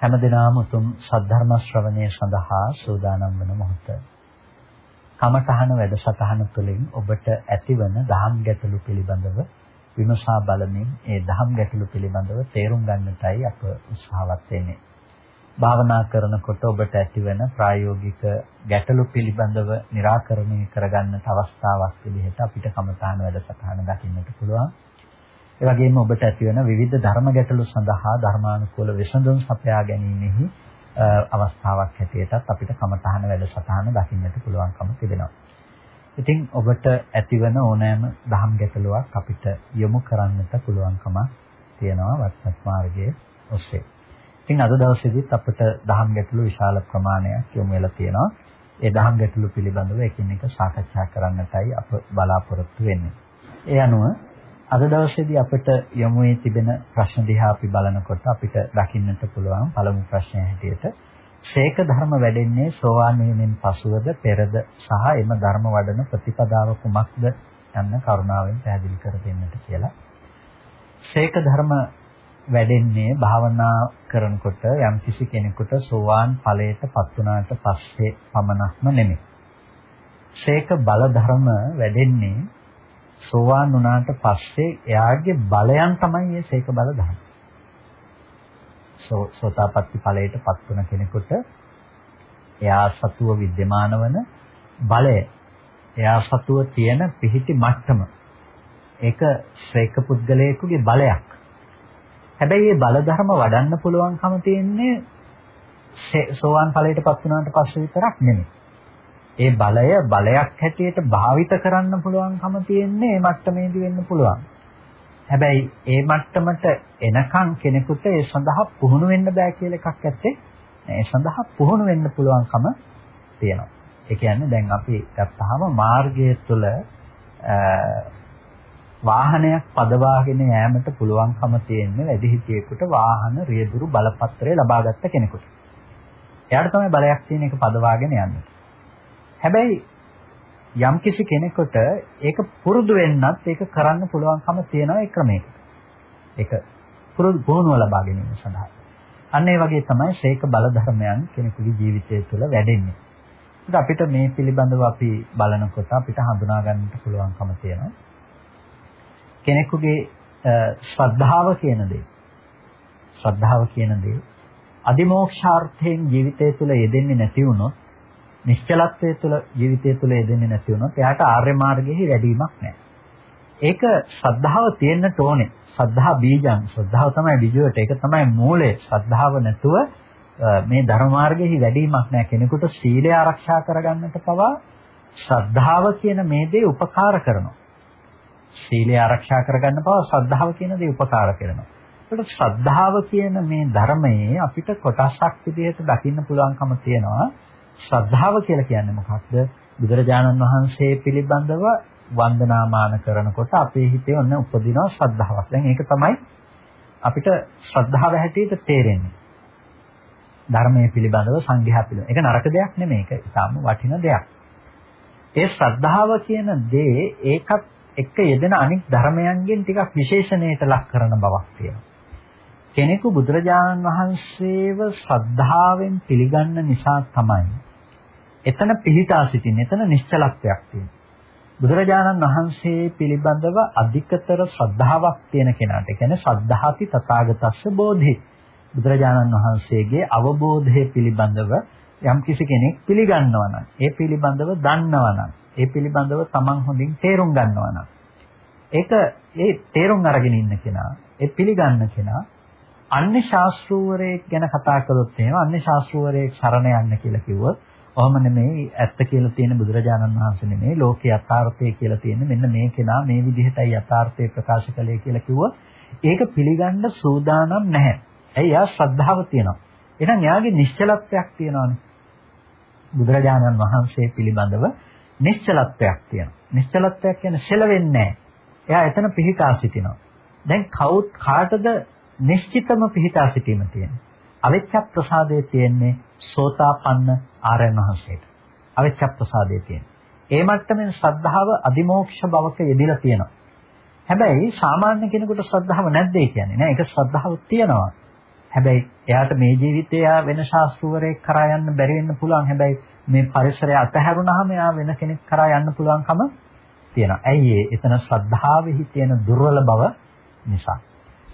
හැමදිනාම උතුම් සද්ධර්ම ශ්‍රවණය සඳහා සූදානම් වන මොහොත. කමඨහන වැඩසටහන තුළින් ඔබට ඇතිවන දහම් ගැටලු පිළිබඳව විමසා බලමින් ඒ දහම් ගැටලු පිළිබඳව තේරුම් ගන්නටයි අප උත්සාහවත් වෙන්නේ. භාවනා කරනකොට ඔබට ඇතිවන ප්‍රායෝගික ගැටලු පිළිබඳව निराකරණය කරගන්නට අවස්ථාවක් විදිහට අපිට කමඨහන වැඩසටහන දකින්නට පුළුවන්. ඒ වගේම ඔබට ඇතිවන විවිධ ධර්ම ගැටලු සඳහා ධර්මානුකූල විසඳුම් සපයා ගැනීමෙහි අවස්ථාවක් හැටියටත් අපිට කමඨහන වැඩසටහන දකින්නට පුළුවන්කම තිබෙනවා. ඉතින් ඔබට ඇතිවන ඕනෑම ධම් ගැටලුවක් අපිට යොමු කරන්නට පුළුවන්කම තියෙනවා WhatsApp මාර්ගයේ ඔස්සේ. ඉතින් අද දවසේදීත් අපිට ධම් ගැටලු විශාල ප්‍රමාණයක් යොමු වෙලා තියෙනවා. ඒ ධම් ගැටලු පිළිබඳව එකින් එක සාකච්ඡා කරන්නටයි අප බලාපොරොත්තු වෙන්නේ. ඒ අනුව අද දවසේදී අපිට යොමු වී තිබෙන ප්‍රශ්න දිහා අපි බලනකොට අපිට දකින්නට පුළුවන් පළමු ප්‍රශ්නය හැටියට ශේක ධර්ම වැඩෙන්නේ සෝවාන් වීමෙන් පසුවද පෙරද සහ එම ධර්ම වඩන ප්‍රතිපදාව කුමක්ද යන්න කරුණාවෙන් පැහැදිලි කර දෙන්නට කියලා. ශේක ධර්ම වැඩෙන්නේ භාවනා කරනකොට යම් කිසි කෙනෙකුට සෝවාන් ඵලයට පත් වුණාට පස්සේ පමණක්ම නෙමෙයි. ශේක බල ධර්ම වැඩෙන්නේ සෝවාන් වුණාට පස්සේ එයාගේ බලයන් තමයි මේ සීක බල දහම. සෝතාපට්ටි ඵලයටපත් වුණ කෙනෙකුට එයා සතුව विद्यमान වන බලය එයා සතුව තියෙන පිහිටි මට්ටම ඒක ශ්‍රේක පුද්ගලයෙකුගේ බලයක්. හැබැයි මේ බල ධර්ම වඩන්න පුළුවන්කම තියෙන්නේ සෝවාන් ඵලයටපත් වුණාට පස්සේ විතරක් නෙමෙයි. ඒ බලය බලයක් හැටියට භාවිත කරන්න පුළුවන්කම තියෙන්නේ මේ මට්ටමේදී වෙන්න පුළුවන්. හැබැයි ඒ මට්ටමට එනකන් කෙනෙකුට ඒ සඳහා පුහුණු වෙන්න බෑ කියලා එකක් ඇත්තේ. ඒ සඳහා පුහුණු වෙන්න පුළුවන්කම තියෙනවා. ඒ කියන්නේ දැන් අපි ගත්තාම මාර්ගය තුළ වාහනයක් පදවාගෙන යෑමට පුළුවන්කම තියෙන්නේ වැඩිහිටියෙකුට වාහන රියදුරු බලපත්‍රය ලබාගත්ත කෙනෙකුට. එයාට තමයි බලයක් තියෙන එක පදවාගෙන යන්නේ. හැබැයි යම්කිසි කෙනෙකුට ඒක පුරුදු වෙන්නත් ඒක කරන්න පුළුවන්කම තියෙනවා ඒ ක්‍රමයකට. ඒක පුරුදු පුහුණුව ලබා ගැනීම සඳහා. අන්න ඒ වගේ තමයි ශේක බල ධර්මයන් කෙනෙකුගේ ජීවිතය තුළ වැඩෙන්නේ. ඒක අපිට මේ පිළිබඳව අපි බලනකොට අපිට හඳුනා ගන්නට පුළුවන්කම තියෙනවා. කෙනෙකුගේ ශ්‍රද්ධාව කියන දේ ශ්‍රද්ධාව කියන දේ අදිමෝක්ෂාර්ථයෙන් ජීවිතය තුළ යෙදෙන්නේ නැති වුණොත් නිශ්චලත්වයේ තුල ජීවිතය තුල යෙදෙන්නේ නැති වුණොත් එයාට ආර්ය මාර්ගයේ වැඩිවීමක් නැහැ. ඒක ශ්‍රද්ධාව තියෙන්නට ඕනේ. ශ්‍රද්ධා බීජං ශ්‍රද්ධාව තමයි බීජුවට. ඒක තමයි මූලය. ශ්‍රද්ධාව නැතුව මේ ධර්ම මාර්ගයේ වැඩිවීමක් නැහැ. කෙනෙකුට සීලය ආරක්ෂා කරගන්නට පවා ශ්‍රද්ධාව කියන මේ දේ උපකාර කරනවා. සීලය ආරක්ෂා කරගන්න පවා ශ්‍රද්ධාව කියන දේ උපකාර කරනවා. ඒකට ශ්‍රද්ධාව කියන මේ ධර්මයේ අපිට කොටසක් විදිහට දකින්න පුළුවන්කම තියෙනවා. ශ්‍රද්ධාව කියලා කියන්නේ මොකක්ද? බුදුරජාණන් වහන්සේ පිළිබඳව වන්දනාමාන කරනකොට අපේ හිතේ ඔන්න උපදිනවා ශ්‍රද්ධාවක්. දැන් ඒක තමයි අපිට ශ්‍රද්ධාව හැටියට තේරෙන්නේ. ධර්මයේ පිළිබඳව සංඝයා පිළිබඳව. ඒක නරක දෙයක් නෙමෙයි. ඒක ඉතාම වටින දෙයක්. ඒ ශ්‍රද්ධාව කියන දේ ඒකත් එක්ක යෙදෙන අනික් ධර්මයන්ගෙන් ටිකක් විශේෂණයට ලක් කරන බවක් තියෙනවා. කෙනෙකු බුදුරජාණන් වහන්සේව ශ්‍රද්ධාවෙන් පිළිගන්න නිසා තමයි එතන පිහිටා සිටින එතන නිශ්චලත්වයක් තියෙනවා. බුදුරජාණන් වහන්සේ පිළිබඳව අධිකතර ශ්‍රද්ධාවක් තියෙන කෙනාට, ඒ කියන්නේ ශ්‍රද්ධාති තථාගතස්ස බෝධි. බුදුරජාණන් වහන්සේගේ අවබෝධය පිළිබඳව යම්කිසි කෙනෙක් පිළිගන්නවා නම්, ඒ පිළිබඳව දන්නවා නම්, ඒ පිළිබඳව තමන් හොඳින් තේරුම් ගන්නවා නම්, ඒක ඒ තේරුම් අරගෙන ඉන්න කෙනා, ඒ පිළිගන්න කෙනා අන්‍ය ශාස්ත්‍රූවරයෙක් ගැන කතා කළොත් එහෙම අන්‍ය ශාස්ත්‍රූවරයෙක් සරණ යන්න කියලා කිව්වොත් ඔහම නෙමෙයි ඇත්ත කියලා තියෙන බුදුරජාණන් වහන්සේ නෙමෙයි ලෝකේ යථාර්ථය කියලා තියෙන මෙන්න මේ කෙනා මේ විදිහටයි යථාර්ථය ප්‍රකාශ කළේ කියලා කිව්වොත් ඒක පිළිගන්න සූදානම් නැහැ. ඇයි යා ශ්‍රද්ධාව තියෙනවා. එහෙනම් එයාගේ නිශ්චලත්වයක් තියෙනවානේ. බුදුරජාණන් වහන්සේ පිළිබඳව නිශ්චලත්වයක් තියෙනවා. නිශ්චලත්වයක් කියන්නේ සෙලවෙන්නේ නැහැ. එයා එතන පිහිටා සිටිනවා. දැන් කවුත් කාටද නිශ්චිතම පිහිටා සිටීම තියෙන්නේ? අවිච්ඡ ප්‍රසාදයේ තියෙන්නේ සෝතාපන්න ආරයන් වහන්සේට. අවිච්ඡ ප්‍රසාදයේ තියෙන්නේ. ඒ මට්ටමින් ශ්‍රද්ධාව අදිමෝක්ෂ භවක යෙදিলা තියෙනවා. හැබැයි සාමාන්‍ය කෙනෙකුට ශ්‍රද්ධාව නැද්ද කියන්නේ නෑ. ඒක ශ්‍රද්ධාව තියෙනවා. හැබැයි එයාට මේ ජීවිතේ එයා වෙන ශාස්ත්‍රවරයෙක් කරා යන්න බැරි වෙන්න පුළුවන්. හැබැයි මේ පරිසරය අතහැරුණාම එයා වෙන කෙනෙක් කරා යන්න පුළුවන්කම තියෙනවා. ඇයි ඒ? එතන ශ්‍රද්ධාවෙහි තියෙන දුර්වල බව නිසා.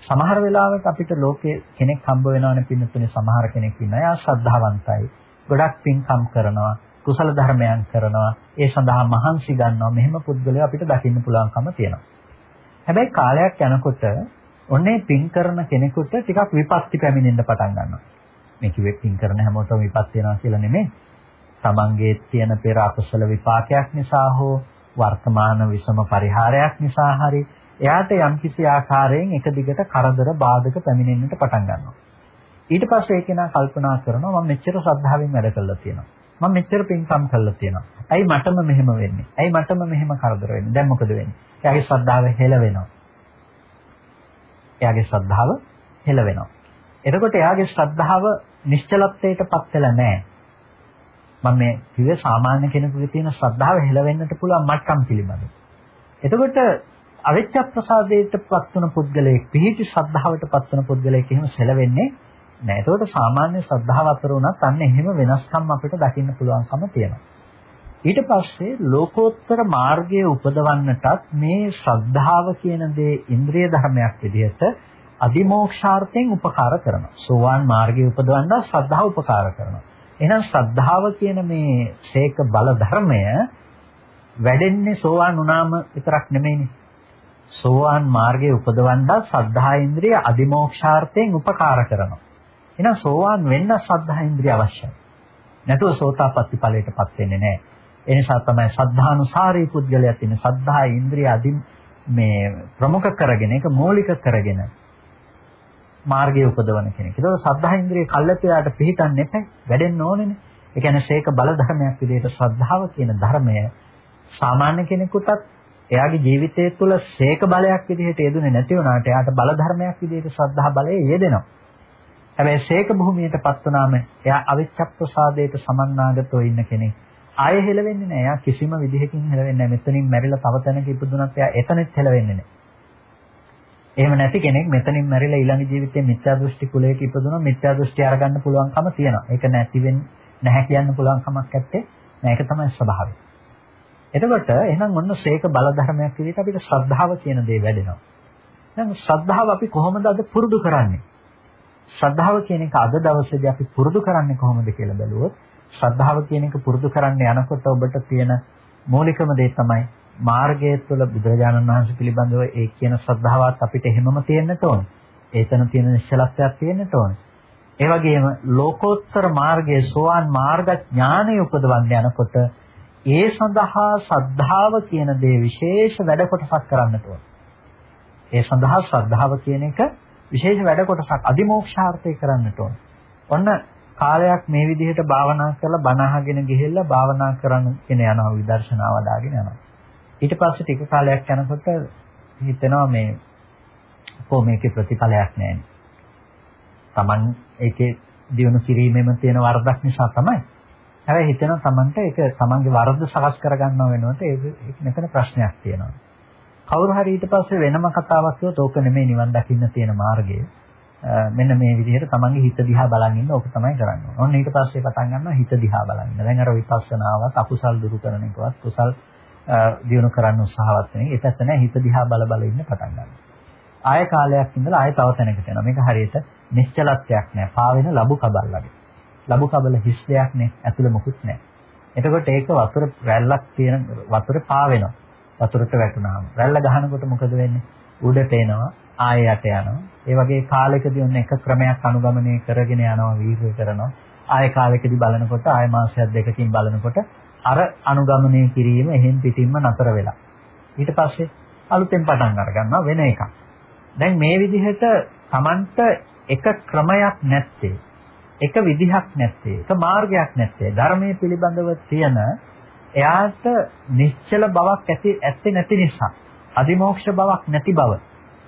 සමහර වෙලාවට අපිට ලෝකේ කෙනෙක් හම්බ වෙනවනේ පින්නතුනේ සමහර කෙනෙක් ඉන්නවා. එයා ශ්‍රද්ධාවන්තයි. ගොඩක් පින්කම් කරනවා. කුසල ධර්මයන් කරනවා. ඒ සඳහා මහන්සි ගන්නවා. මෙහෙම පුද්ගලයෝ අපිට දකින්න පුළුවන්කම තියෙනවා. හැබැයි කාලයක් යනකොට ඔන්නේ පින් කරන කෙනෙකුට ටිකක් විපත්ති පැමිණෙන්න පටන් ගන්නවා. මේ කිව්වේ පින් කරන හැමෝටම විපත් වෙනවා කියලා නෙමෙයි. තමන්ගේ තියෙන පෙර අකුසල විපාකයක් නිසා හෝ වර්තමාන විසම පරිහාරයක් නිසා හරි එයාට යම්කිසි ආකාරයෙන් එක දිගට කරදර බාධක පැමිණෙන්නට පටන් ගන්නවා. ඊට පස්සේ ඒ කෙනා කල්පනා කරනවා මම මෙච්චර ශ්‍රද්ධාවෙන් වැඩ කළා තියෙනවා. මම මෙච්චර පින්කම් කළා තියෙනවා. ඇයි මටම මෙහෙම වෙන්නේ? ඇයි මටම මෙහෙම කරදර වෙන්නේ? දැන් මොකද වෙන්නේ? එයාගේ ශ්‍රද්ධාව හෙල වෙනවා. එයාගේ ශ්‍රද්ධාව හෙල වෙනවා. එතකොට එයාගේ ශ්‍රද්ධාව නිශ්චලත්වයටපත් වෙලා නැහැ. මම මේ කිව්වේ සාමාන්‍ය කෙනෙකුගේ තියෙන ශ්‍රද්ධාව හෙල වෙන්නට පුළුවන් මට්ටම් පිළිබඳව. එතකොට අවිච්ඡ ප්‍රසාදයටපත් වන පුද්ගලයෙක් පිහිටි ශ්‍රද්ධාවටපත් වන පුද්ගලයෙක් එහෙම සැලවෙන්නේ නැහැ. එතකොට සාමාන්‍ය ශ්‍රද්ධාව අතර උනත් අන්න එහෙම වෙනස්කම් අපිට දකින්න පුළුවන්කම තියෙනවා. ඊට පස්සේ ලෝකෝත්තර මාර්ගයේ උපදවන්නටත් මේ ශ්‍රද්ධාව කියන දේ ඉන්ද්‍රිය ධර්මයක් විදිහට අදිමෝක්ෂාර්ථයෙන් උපකාර කරනවා. සෝවාන් මාර්ගයේ උපදවන්න ශ්‍රද්ධාව උපකාර කරනවා. එහෙනම් ශ්‍රද්ධාව කියන මේ ශේක බල ධර්මය වැඩෙන්නේ සෝවාන් වුණාම විතරක් නෙමෙයිනේ. සෝවාන් මාර්ගයේ උපදවන්න ශ්‍රද්ධා ඉන්ද්‍රිය අදිමෝක්ෂාර්ථයෙන් උපකාර කරනවා. එහෙනම් සෝවාන් වෙන්න ශ්‍රද්ධා ඉන්ද්‍රිය අවශ්‍යයි. නැතුව සෝතාපට්ටි ඵලයටපත් වෙන්නේ නැහැ. ඒ නිසා තමයි සද්ධානුසාරී පුද්ගලයා තියෙන සද්ධා ඉන්ද්‍රිය අදින් මේ ප්‍රමුඛ කරගෙන ඒක මූලික කරගෙන මාර්ගයේ උපදවන කෙනෙක්. ඒක සද්ධා ඉන්ද්‍රිය කල්ැතයාට පිළිටන්න එපා. වැඩෙන්න ඕනේනේ. ඒ කියන්නේ ශේක බල ධර්මයක් විදිහට ශ්‍රද්ධාව කියන ධර්මය සාමාන්‍ය කෙනෙකුටත් එයාගේ ජීවිතය තුළ ශේක බලයක් විදිහට යෙදුනේ නැති වුණාට එයාට බල ධර්මයක් විදිහට ශ්‍රද්ධා බලය යෙදෙනවා. හැබැයි ශේක භූමියටපත් වුණාම එයා අවිච්ඡප්පසාදයට සමන්නාගතව ඉන්න කෙනෙක්. ආයෙ හෙලවෙන්නේ නැහැ. එයා කිසිම විදිහකින් හෙලවෙන්නේ නැහැ. මෙතනින් මැරිලා තව තැනක ඉපදුනත් එයා එතනෙත් හෙලවෙන්නේ නැහැ. එහෙම නැති කෙනෙක් මෙතනින් මැරිලා ඊළඟ ජීවිතේ මිත්‍යා දෘෂ්ටි කුලයක ඉපදුනොත් මිත්‍යා දෘෂ්ටි අරගන්න පුළුවන්කම තියෙනවා. ඒක නැති වෙන්නේ නැහැ කියන්න පුළුවන් කමක් නැත්තේ. මේක තමයි ස්වභාවය. එතකොට එහෙනම් ඔන්න ශේක බල ධර්මයක් විදිහට අපිට ශ්‍රද්ධාව කියන දේ වැඩෙනවා. දැන් ශ්‍රද්ධාව අපි කොහොමද අද පුරුදු කරන්නේ? ශ්‍රද්ධාව කියන එක අද දවසේදී අපි පුරුදු කරන්නේ කොහොමද කියලා බැලුවොත් ශ්‍රද්ධාව කියන එක පුරුදු කරන්න යනකොට ඔබට තියෙන මූලිකම දේ තමයි මාර්ගය තුළ බුදුරජාණන් වහන්සේ පිළිබඳව ඒ කියන ශ්‍රද්ධාවත් අපිට හැමම තියෙන්නට ඕන. ඒතන තියෙන නිශ්චලත්වයක් තියෙන්නට ඕන. ඒ වගේම ලෝකෝත්තර මාර්ගයේ සෝවාන් මාර්ග ඥානය උපදවන්න යනකොට ඒ සඳහා ශ්‍රද්ධාව කියන දේ විශේෂ වැඩ කොටසක් කරන්නට ඕන. ඒ සඳහා ශ්‍රද්ධාව කියන එක විශේෂ වැඩ කොටසක් අදිමෝක්ෂාර්ථය කරන්නට ඕන. ඔන්න කාලයක් මේ විදිහට භාවනා කරලා බණ අහගෙන ගිහිල්ලා භාවනා කරන්න කියන යනවා විදර්ශනාව වඩාගෙන යනවා. ඊට පස්සේ ටික කාලයක් යනකොට හිතෙනවා මේ කො මේකේ ප්‍රතිඵලයක් නැහැ. Taman ඒකේ දිනු කිරීමෙම තියෙන වරදක් නිසා තමයි. හැබැයි හිතෙනවා Tamanට ඒක Tamanගේ වරද සකස් කරගන්නව වෙනකොට ඒක මෙතන ප්‍රශ්නයක් තියෙනවා. කවුරු හරි ඊට පස්සේ වෙනම කතාවක් කිව්වොත් ඕක නෙමෙයි නිවන් දකින්න තියෙන මාර්ගය. මෙන්න මේ විදිහට තමන්ගේ හිත දිහා බලන් ඉන්න ඕක තමයි කරන්න ඕනේ. ඔන්න ඊට පස්සේ පටන් ගන්නවා හිත දිහා බලන් ඉන්න. දැන් අර විපස්සනාවත් අකුසල් දුරු කරන එකවත් කුසල් දියුණු කරන්න උත්සාහවත් වෙන එක. ඒකත් නෑ හිත දිහා බල බල ඉන්න පටන් ගන්නවා. ආය කාලයක් ඉඳලා ආය තව තැනකට යනවා. මේක හරියට නිශ්චලත්වයක් නෑ. පාවෙන ලබු කබල් වගේ. ලබු කබල හිස් දෙයක් නෑ. ඇතුළේ මොකුත් නෑ. එතකොට ඒක වතුර රැල්ලක් තියෙන වතුරේ පාවෙනවා. වතුරට වැටුනහම. රැල්ල ගහනකොට මොකද වෙන්නේ? උඩට එනවා. ආයෙ යට යනවා. ඒ වගේ කාලයකදී ඔන්න එක ක්‍රමයක් අනුගමනය කරගෙන යනවා වීර්ය කරනවා. ආයෙ කාලයකදී බලනකොට ආයෙ මාසයක් දෙකකින් බලනකොට අර අනුගමනය කිරීම එහෙන් පිටින්ම නතර වෙලා. ඊට පස්සේ අලුතෙන් පටන් අරගන්නවා වෙන එකක්. දැන් මේ විදිහට Tamanට එක ක්‍රමයක් නැත්තේ. එක විදිහක් නැත්තේ, එක මාර්ගයක් නැත්තේ. ධර්මයේ පිළිබඳව තියෙන එයාට නිශ්චල බවක් ඇති ඇත්තේ නැති නිසා, අදිමෝක්ෂ බවක් නැති බව.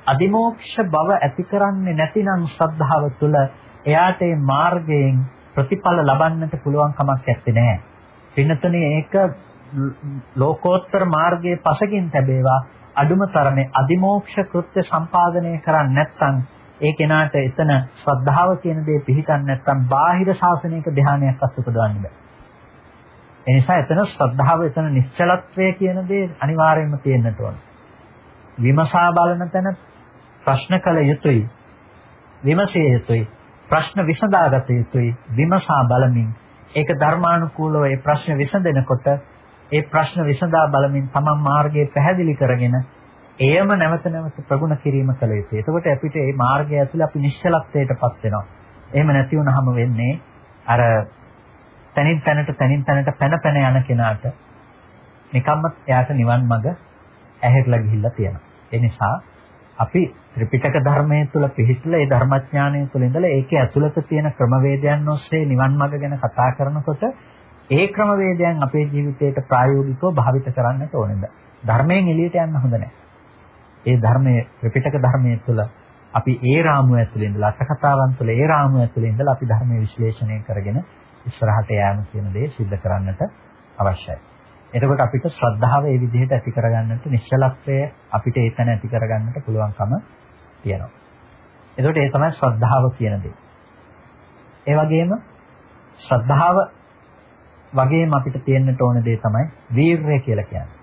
අදිමෝක්ෂ බව ඇති කරන්නේ නැතිනම් ශ්‍රද්ධාව තුළ එයාට මේ මාර්ගයෙන් ප්‍රතිඵල ලබන්නට පුළුවන් කමක් නැත්තේ නෑ. පින්නතනේ ඒක ලෝකෝත්තර මාර්ගයේ පසකින් ලැබේවා අඩුම තරමේ අදිමෝක්ෂ කෘත්‍ය සම්පාදනය කරන්නේ නැත්නම් ඒ කෙනාට එතන ශ්‍රද්ධාව කියන දේ පිළිගන්නේ නැත්නම් බාහිර ශාසනයක ධානයක් අසුපදවන්න බෑ. ඒ නිසා එතන ශ්‍රද්ධාව එතන නිශ්චලත්වය කියන දේ අනිවාර්යයෙන්ම තියෙන්නට ඕන. විමසා බලන තැන ප්‍රශ්න කළ යුතුයි. විමසිය යුතුයි. ප්‍රශ්න විසඳාගත යුතුයි. විමසා බලමින් ඒක ධර්මානුකූලව ඒ ප්‍රශ්න විසඳෙනකොට ඒ ප්‍රශ්න විසඳා බලමින් තමන් මාර්ගය පැහැදිලි කරගෙන එයම නැවත නැවත ප්‍රගුණ කිරීම කළ යුතුයි. එතකොට අපිට මේ මාර්ගය ඇතුළේ අපි නිශ්චලත්වයටපත් වෙනවා. එහෙම නැති වුනහම වෙන්නේ අර තනින් තැනට තනින් තැනට පැන පැන යන කෙනාට නිකම්ම එයාට නිවන් මඟ ඇහැරලා ගිහිල්ලා තියෙනවා. ඒ නිසා අපි ත්‍රිපිටක ධර්මයේ තුල පිහිටලා ඒ ධර්මඥානය තුල ඉඳලා ඒකේ ඇතුළත තියෙන ක්‍රමවේදයන් ඔස්සේ නිවන් මඟ ගැන කතා කරනකොට ඒ ක්‍රමවේදයන් අපේ ජීවිතයට ප්‍රායෝගිකව භාවිත කරන්නට ඕනේද? ධර්මයෙන් එළියට යන්න හොඳ නැහැ. ඒ ධර්මයේ ත්‍රිපිටක ධර්මයේ තුල අපි ඒ රාමුව ඇතුළේ ඉඳලා අටකතාවන් තුළ ඒ රාමුව ඇතුළේ ඉඳලා අපි ධර්මයේ විශ්ලේෂණය කරගෙන ඉස්සරහට යෑම කියන දේ सिद्ध කරන්නට අවශ්‍යයි. එතකොට අපිට ශ්‍රද්ධාව ඒ විදිහට ඇති කරගන්නට නිශ්චලත්වය අපිට ඒතන ඇති කරගන්නට පුළුවන්කම තියෙනවා. එතකොට ඒ තමයි ශ්‍රද්ධාව කියන දේ. ඒ වගේම ශ්‍රද්ධාව වගේම අපිට තියෙන්නට ඕන දේ තමයි වීරය කියලා කියන්නේ.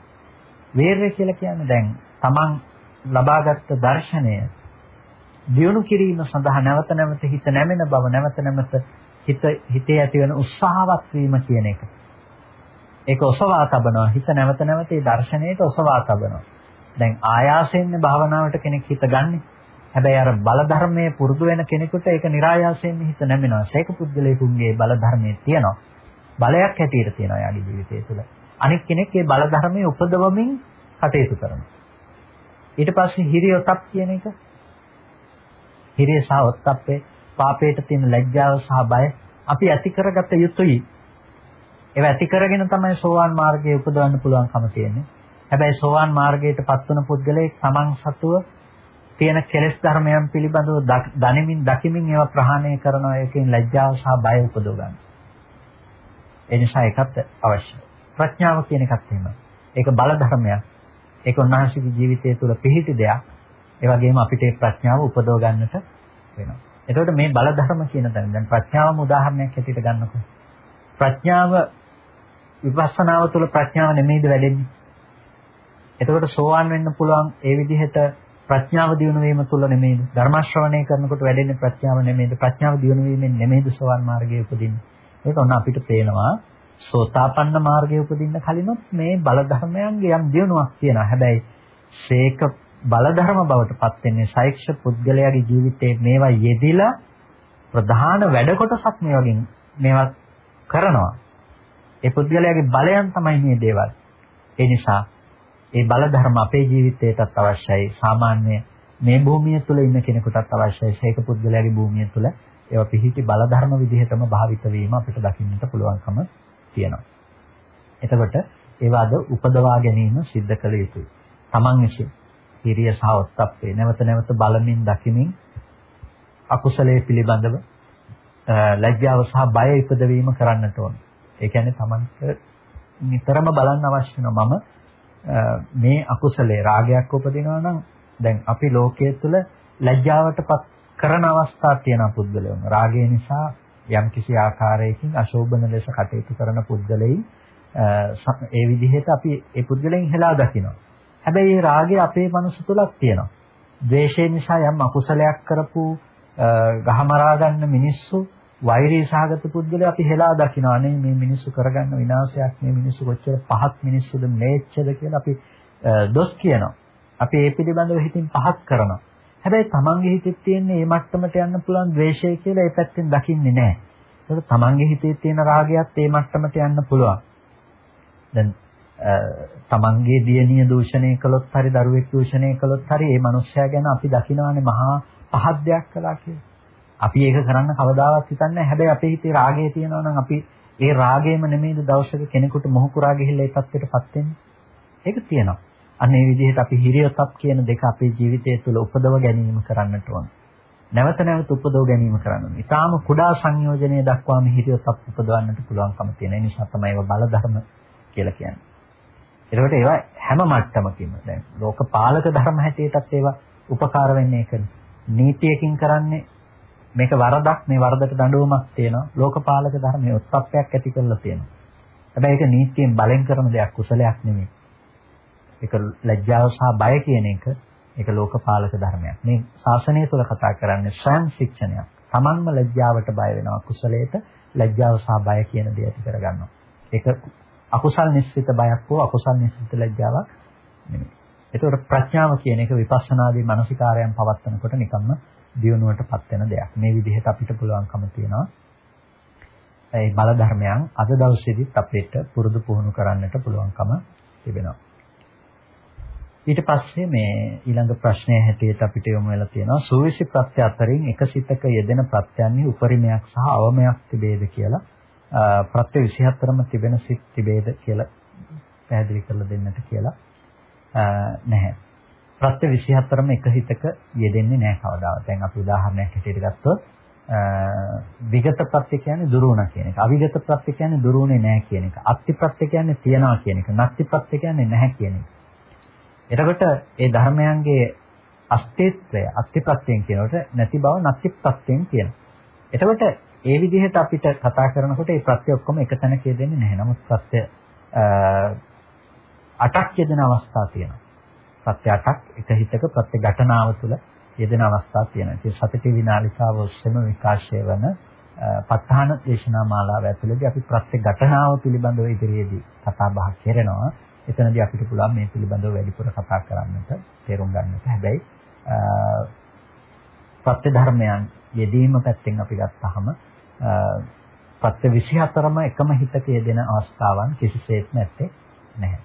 වීරය කියලා කියන්නේ දැන් තමන් ලබාගත් දර්ශනය දියුණු කිරීම සඳහා නැවත නැවත හිත නැමෙන බව නැවත නැවත හිත හිතේ ඇතිවන උත්සාහවත් වීම කියන එක. ඒක ඔසවා තබනවා හිත නැවත නැවත ඒ දර්ශනයට ඔසවා තබනවා. දැන් ආයාසයෙන්ම භාවනාවට කෙනෙක් හිත ගන්නෙ. හැබැයි අර බල ධර්මයේ පුරුදු වෙන කෙනෙකුට ඒක નિરાයාසයෙන් හිත නැමෙනවා. ශේක පුද්ගලයෙකුගේ බල ධර්මයේ තියෙනවා. බලයක් හැටියට තියෙනවා යාගේ ජීවිතය තුළ. අනෙක් කෙනෙක් ඒ බල ධර්මයේ උපදවමින් කටයුතු කරනවා. ඊට පස්සේ හිරියොතප් කියන එක හිරිය සහ ඔත්තප්පේ පාපයට තියෙන ලැජ්ජාව සහ බය අපි ඇති කරගත යුතුයි. ඒව ඇති කරගෙන තමයි සෝවාන් මාර්ගයේ උපදවන්න පුළුවන්කම තියෙන්නේ. හැබැයි සෝවාන් මාර්ගයට පත්වන පුද්ගලයෙක් තමන් සතුව තියෙන කෙලෙස් ධර්මයන් පිළිබඳව දනිමින් දකිමින් ඒවා ප්‍රහාණය කරනවා ඒකෙන් ලැජ්ජාව සහ බය උපදව ගන්න. ඒ නිසා ඒකත් අවශ්‍යයි. ප්‍රඥාව කියන එකත් එහෙමයි. ඒක බල ධර්මයක්. ඒක උන්වහන්සේගේ ජීවිතය තුළ පිහිටි දෙයක්. ඒ වගේම අපිට ඒ ප්‍රඥාව උපදව ගන්නට වෙනවා. එතකොට මේ බල ධර්ම කියන තැන දැන් ප්‍රඥාවම උදාහරණයක් හැටියට ගන්නකො. ප්‍රඥාව විපස්සනාව තුළ ප්‍රඥාව නෙමෙයිද වැඩෙන්නේ? එතකොට සෝවාන් වෙන්න පුළුවන් ඒ විදිහට ප්‍රඥාව දියුණු වීම තුළ නෙමෙයිද? ධර්ම ශ්‍රවණය කරනකොට වැඩෙන්නේ ප්‍රඥාව නෙමෙයිද? ප්‍රඥාව දියුණු වීමෙන් නෙමෙයිද සෝවාන් මාර්ගයේ උපදින්නේ? ඒක ඔන්න අපිට පේනවා සෝතාපන්න මාර්ගයේ උපදින්න කලිනුත් මේ බල ධර්මයන්ගේ යම් දියුණුවක් තියෙනවා. හැබැයි ශේක බල ධර්ම බවට පත් වෙන්නේ සෛක්ෂ පුද්ගලයාගේ ජීවිතේ මේවා යෙදිලා ප්‍රධාන වැඩ කොටසක් මේ වගේ මේවා කරනවා. ඒ පුද්ගලයාගේ බලයන් තමයි මේ දේවල්. ඒ නිසා ඒ බල ධර්ම අපේ ජීවිතයටත් අවශ්‍යයි. සාමාන්‍ය මේ භූමිය තුල ඉන්න කෙනෙකුටත් අවශ්‍යයි. ශේක පුද්ගලයාගේ භූමිය තුල ඒවා පිහිටි බල ධර්ම විදිහටම භාවිත වීම අපිට දකින්නට පුළුවන්කම තියෙනවා. එතකොට ඒවාද උපදවා ගැනීම සිද්ධ කළ යුතුයි. Taman විසින් හිරිය සහ ඔත්තප්පේ නැවත නැවත බලමින් දකිමින් අකුසලයේ පිළිබඳව ලැජ්ජාව සහ බය ඉපදවීම කරන්නට ඕන. ඒ කියන්නේ Tamanට නිතරම බලන්න අවශ්‍ය වෙනවා මම මේ අකුසලයේ රාගයක් උපදිනවා නම් දැන් අපි ලෝකයේ තුල ලැජ්ජාවටපත් කරන අවස්ථා තියෙන පුද්ගලයන් රාගය නිසා යම්කිසි ආකාරයකින් අශෝභන ලෙස කටයුතු කරන පුද්ගලයින් ඒ විදිහට අපි ඒ පුද්ගලයන් හෙලා දකිනවා. හැබැයි මේ රාගය අපේ මනස තුලක් තියෙනවා. ද්වේෂය නිසා යම් අකුසලයක් කරපු ගහමරා ගන්න මිනිස්සු වෛරී සහගත පුද්ගලයා අපි හෙලා දකිනවා නේ මේ මිනිස්සු කරගන්න විනාශයක් මේ මිනිස්සු කොච්චර පහත් මිනිස්සුද මේච්චද කියලා අපි දොස් කියනවා. අපි ඒ පිළිබඳව හිතින් පහත් කරනවා. හැබැයි තමන්ගේ හිතේ තියෙන මේ මට්ටමට යන්න පුළුවන් ද්වේෂය කියලා ඒ පැත්තෙන් දකින්නේ නැහැ. ඒක තමන්ගේ හිතේ තියෙන රාගයත් ඒ මට්ටමට යන්න පුළුවන්. දැන් තමන්ගේ දියණිය දූෂණය කළොත් හරි දරුවෙක් දූෂණය කළොත් හරි ඒ මනුස්සයා ගැන අපි දකිනවානේ මහා පහත් දෙයක් කළා කියලා. අපි ඒක කරන්න කවදාවත් හිතන්නේ නැහැ. හැබැයි අපේ හිතේ රාගය තියෙනවා නම් අපි ඒ රාගයම නෙමෙයිද දවසක කෙනෙකුට මොහුකුරා ගිහිල්ලා ඒ තත්ත්වයටපත් වෙන්නේ. ඒක තියෙනවා. අන්න ඒ විදිහට අපි හිරියොතප් කියන දෙක අපේ ජීවිතය තුළ උපදව ගැනීම කරන්නට ඕන. නැවත නැවත උපදව ගැනීම කරන්න ඕන. ඊටාම කුඩා සංයෝජනයේ දක්වාම හිරියොතප් උපදවන්නට පුළුවන්කම තියෙන. ඒ නිසා තමයි ඒවා බලධර්ම කියලා කියන්නේ. ඒකට ඒවා හැම මට්ටමකින්ම දැන් ලෝකපාලක ධර්ම හැටියටත් ඒවා උපකාර වෙන්නේ ඒකනේ. නීතියකින් කරන්නේ මේක වරදක් මේ වරදට දඬුවමක් තියෙනවා. ලෝකපාලක ධර්මයේ උත්පත්තියක් ඇති කරලා තියෙනවා. හැබැයි ඒක නීතියෙන් බලෙන් කරන දෙයක් කුසලයක් නෙමෙයි. ඒක ලැජ්ජාව සහ බය කියන එක ඒක ලෝකපාලක ධර්මයක්. මේ ශාසනය තුළ කතා කරන්නේ ස්වයං ශික්ෂණයක්. Tamanම ලැජ්ජාවට බය වෙනවා කුසලයට ලැජ්ජාව සහ බය කියන දේ ඇති කරගන්නවා. ඒක අකුසල් නිස්සිත බයක් හෝ අකුසල් නිස්සිත ලැජ්ජාවක් නෙමෙයි. ඒතකොට ප්‍රඥාව කියන එක විපස්සනාදී මානසිකාරයන් පවත්නකොට නිකම්ම දියුණුවටපත් වෙන දෙයක්. මේ විදිහට අපිට පුළුවන්කම තියෙනවා. ඒ බල ධර්මයන් අද දවසේදීත් අපිට පුරුදු පුහුණු කරන්නට පුළුවන්කම තිබෙනවා. ඊට පස්සේ මේ ඊළඟ ප්‍රශ්නය හැටියට අපිට යොමු වෙලා තියෙනවා සූවිසි ප්‍රත්‍ය අතරින් එක සිතක යෙදෙන ප්‍රත්‍යයන්හි උපරිමයක් සහ අවමයක් තිබේද කියලා ප්‍රත්‍ය 24ම තිබෙන සිත් තිබේද කියලා පැහැදිලි කරලා දෙන්නට කියලා නැහැ. ප්‍රත්‍ය 24ම එක හිතක යෙදෙන්නේ නැහැ කවදාවත්. දැන් අපි උදාහරණයක් හැටියට ගත්තොත් විගත ප්‍රත්‍ය කියන්නේ දුරුණා කියන එක. අවිගත ප්‍රත්‍ය කියන්නේ දුරුුනේ නැහැ කියන එක. අත්ති ප්‍රත්‍ය කියන්නේ තියනවා කියන එක. නැත්ති ප්‍රත්‍ය කියන්නේ නැහැ කියන එක. එතකොට ඒ ධර්මයන්ගේ අස්තිත්වය අත්ති ප්‍රත්‍යයෙන් කියනකොට නැති බව නැති ප්‍රත්‍යයෙන් කියනවා. එතකොට ඒ විදිහට අපිට කතා කරනකොට මේ ප්‍රත්‍ය ඔක්කොම එක තැනක යෙදෙන්නේ නැහැ. නමුත් ප්‍රත්‍ය අටක් යෙදෙන අවස්ථා තියෙනවා. ප්‍රත්‍ය අටක් එක හිතක ප්‍රත්‍ය ඝටනාව තුළ යෙදෙන අවස්ථා තියෙනවා. ඉතින් සතිති විනාලිකාව ඔස්සේම විකාශය වන ප ဋ ාහන දේශනා මාලාව ඇතුළතදී අපි ප්‍රත්‍ය ඝටනාව පිළිබඳව ඉදිරියේදී කතා බහ කරනවා. එතනදී අපිට පුළුවන් මේ පිළිබඳව වැඩිපුර කතා කරන්නට, තේරුම් ගන්නට. හැබැයි ප්‍රත්‍ය ධර්මයන් යෙදීම පැත්තෙන් අපි ගත්තාම ප්‍රත්‍ය 24ම එකම හිතක යෙදෙන අවස්ථාවන් කිසිසේත් නැත්තේ නැහැ.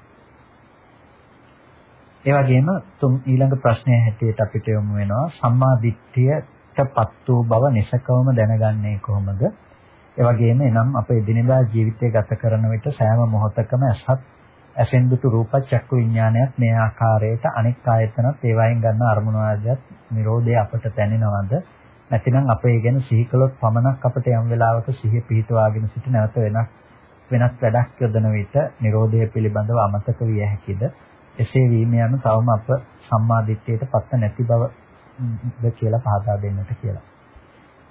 ඒ වගේම තුන් ඊළඟ ප්‍රශ්නය හැටියට අපිට යොමු වෙනවා සම්මා දිට්ඨියටපත් වූ බව නිසකවම දැනගන්නේ කොහොමද? ඒ වගේම එනම් අප එදිනෙදා ජීවිතය ගත කරන විට සෑම මොහොතකම අසත් ඇසෙන් දුටු රූප චක්කු විඥානයත් මේ ආකාරයට අනෙක් ආයතනත් ඒවායින් ගන්න අරමුණු ආදියත් Nirodhe අපට දැනෙනවද? නැතිනම් අප ඒ ගැන සිහි කළොත් පමණක් අපට යම් වෙලාවක සිහිය පිහිටවාගෙන සිට නැවත වෙනස් වෙනස් වැඩක් යොදන විට Nirodhe පිළිබඳව අමතක විය හැකිද? එසේ වීම යන තවම අප සම්මාදිට්ඨියට පත්ත නැති බවද කියලා පහදා දෙන්නට කියලා.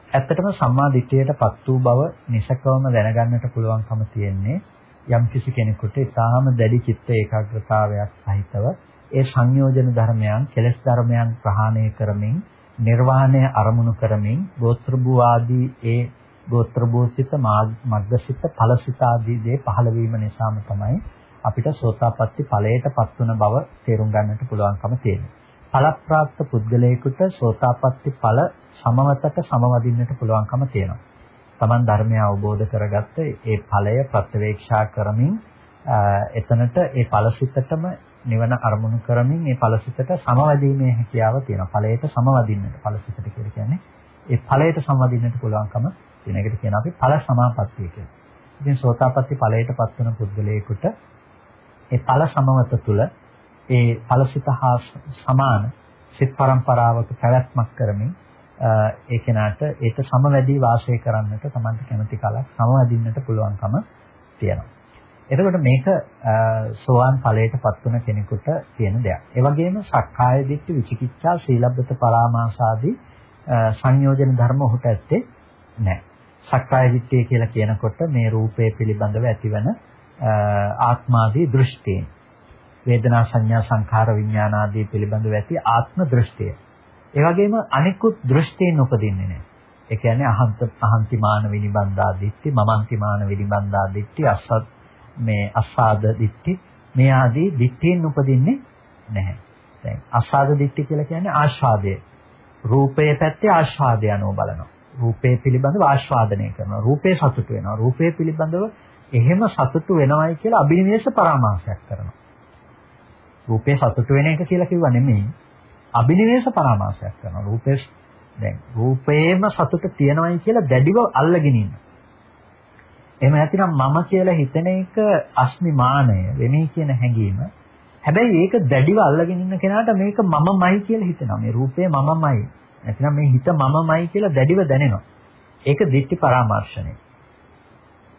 ඇත්තටම සම්මාදිට්ඨියට පත් වූ බව නිසකවම දැනගන්නට පුළුවන්කම තියෙන්නේ යම් කිසි කෙනෙකුට ඊටාම දැඩි චිත්ත ඒකාග්‍රතාවයක් සහිතව ඒ සංයෝජන ධර්මයන් කෙලස් ධර්මයන් ප්‍රහාණය කරමින් නිර්වාණය අරමුණු කරමින් ගෝත්‍ර භූ ආදී ඒ ගෝත්‍ර භූසිත මග්ගසිත ඵලසිත ආදී දේ පහළ වීම නිසාම තමයි අපිට සෝතාපට්ටි ඵලයටපත් වන බව තේරුම් ගන්නට පුළුවන්කම තියෙනවා. ඵලප්‍රාප්ත පුද්ගලයෙකුට සෝතාපට්ටි ඵල සමවතට සමවදින්නට පුළුවන්කම තියෙනවා. Taman ධර්මය අවබෝධ කරගත්ත ඒ ඵලය ප්‍රත්‍යවේක්ෂා කරමින් එතනට ඒ ඵලසිතටම නිවන අරමුණු කරමින් ඒ ඵලසිතට සමවැදීමේ හැකියාව තියෙනවා. ඵලයට සමවදින්නට ඵලසිතට කියලා කියන්නේ ඒ ඵලයට සමවදින්නට පුළුවන්කම තියෙන එකට කියනවා අපි ඵල සමාපත්තිය කියලා. ඉතින් සෝතාපට්ටි ඵලයටපත් වෙන පුද්ගලයෙකුට ඒ ඵල සමවත තුල ඒ ඵලසිත හා සමාන සිත් පරම්පරාවක පැවැත්මක් කරමින් ඒ කෙනාට ඒක සමවැදී වාසය කරන්නට Tamanට කැමති කලක් සමවදින්නට පුළුවන්කම තියෙනවා. එතකොට මේක සෝවාන් ඵලයටපත් වුණ කෙනෙකුට තියෙන දෙයක්. ඒ වගේම සක්කාය දිට්ඨි විචිකිච්ඡා සීලබ්බත පරාමාස ආදී සංයෝජන ධර්ම ඔහුට ඇත්තේ නැහැ. සක්කාය දිට්ඨිය කියලා කියනකොට මේ රූපය පිළිබඳව ඇතිවන ආත්මාදී දෘෂ්ටියෙන් වේදනා සංඥා සංඛාර විඥාන ආදී පිළිබඳව ඇති ආත්ම දෘෂ්ටිය. ඒ වගේම අනිකුත් දෘෂ්ටීන් උපදින්නේ නැහැ. ඒ කියන්නේ අහන්ත අහන්තිමාන විනිබන්දා දිට්ඨි, මමන්තිමාන විනිබන්දා දිට්ඨි, අස්සත් මේ අස්සාද දිට්ඨි මේ ආදී දිට්ඨීන් උපදින්නේ නැහැ. දැන් අස්සාද දිට්ඨි කියලා කියන්නේ ආස්වාදය. රූපයේ පැත්තේ ආස්වාදය අනුව බලනවා. රූපේ පිළිබඳව ආස්වාදනය කරනවා. රූපේ සතුට වෙනවා. රූපේ පිළිබඳව එහෙම සතුටු වෙනවයි කියලා අභිනිවේෂ පරාමාසයක් කරනවා. රූපේ සතුටු වෙන එක කියලා කිව්වා නෙමෙයි. අභිනිවේෂ පරාමාසයක් කරනවා. රූපේ දැන් රූපේම සතුට තියනවායි කියලා දැඩිව අල්ලගෙන ඉන්න. එහෙම නැතිනම් මම කියලා හිතන එක අස්මිමානය වෙමි කියන හැඟීම. හැබැයි ඒක දැඩිව අල්ලගෙන ඉන්න කෙනාට මේක මමමයි කියලා හිතෙනවා. මේ රූපය මමමයි. නැතිනම් මේ හිත මමමයි කියලා දැඩිව දැනෙනවා. ඒක දිට්ඨි පරාමර්ශනය.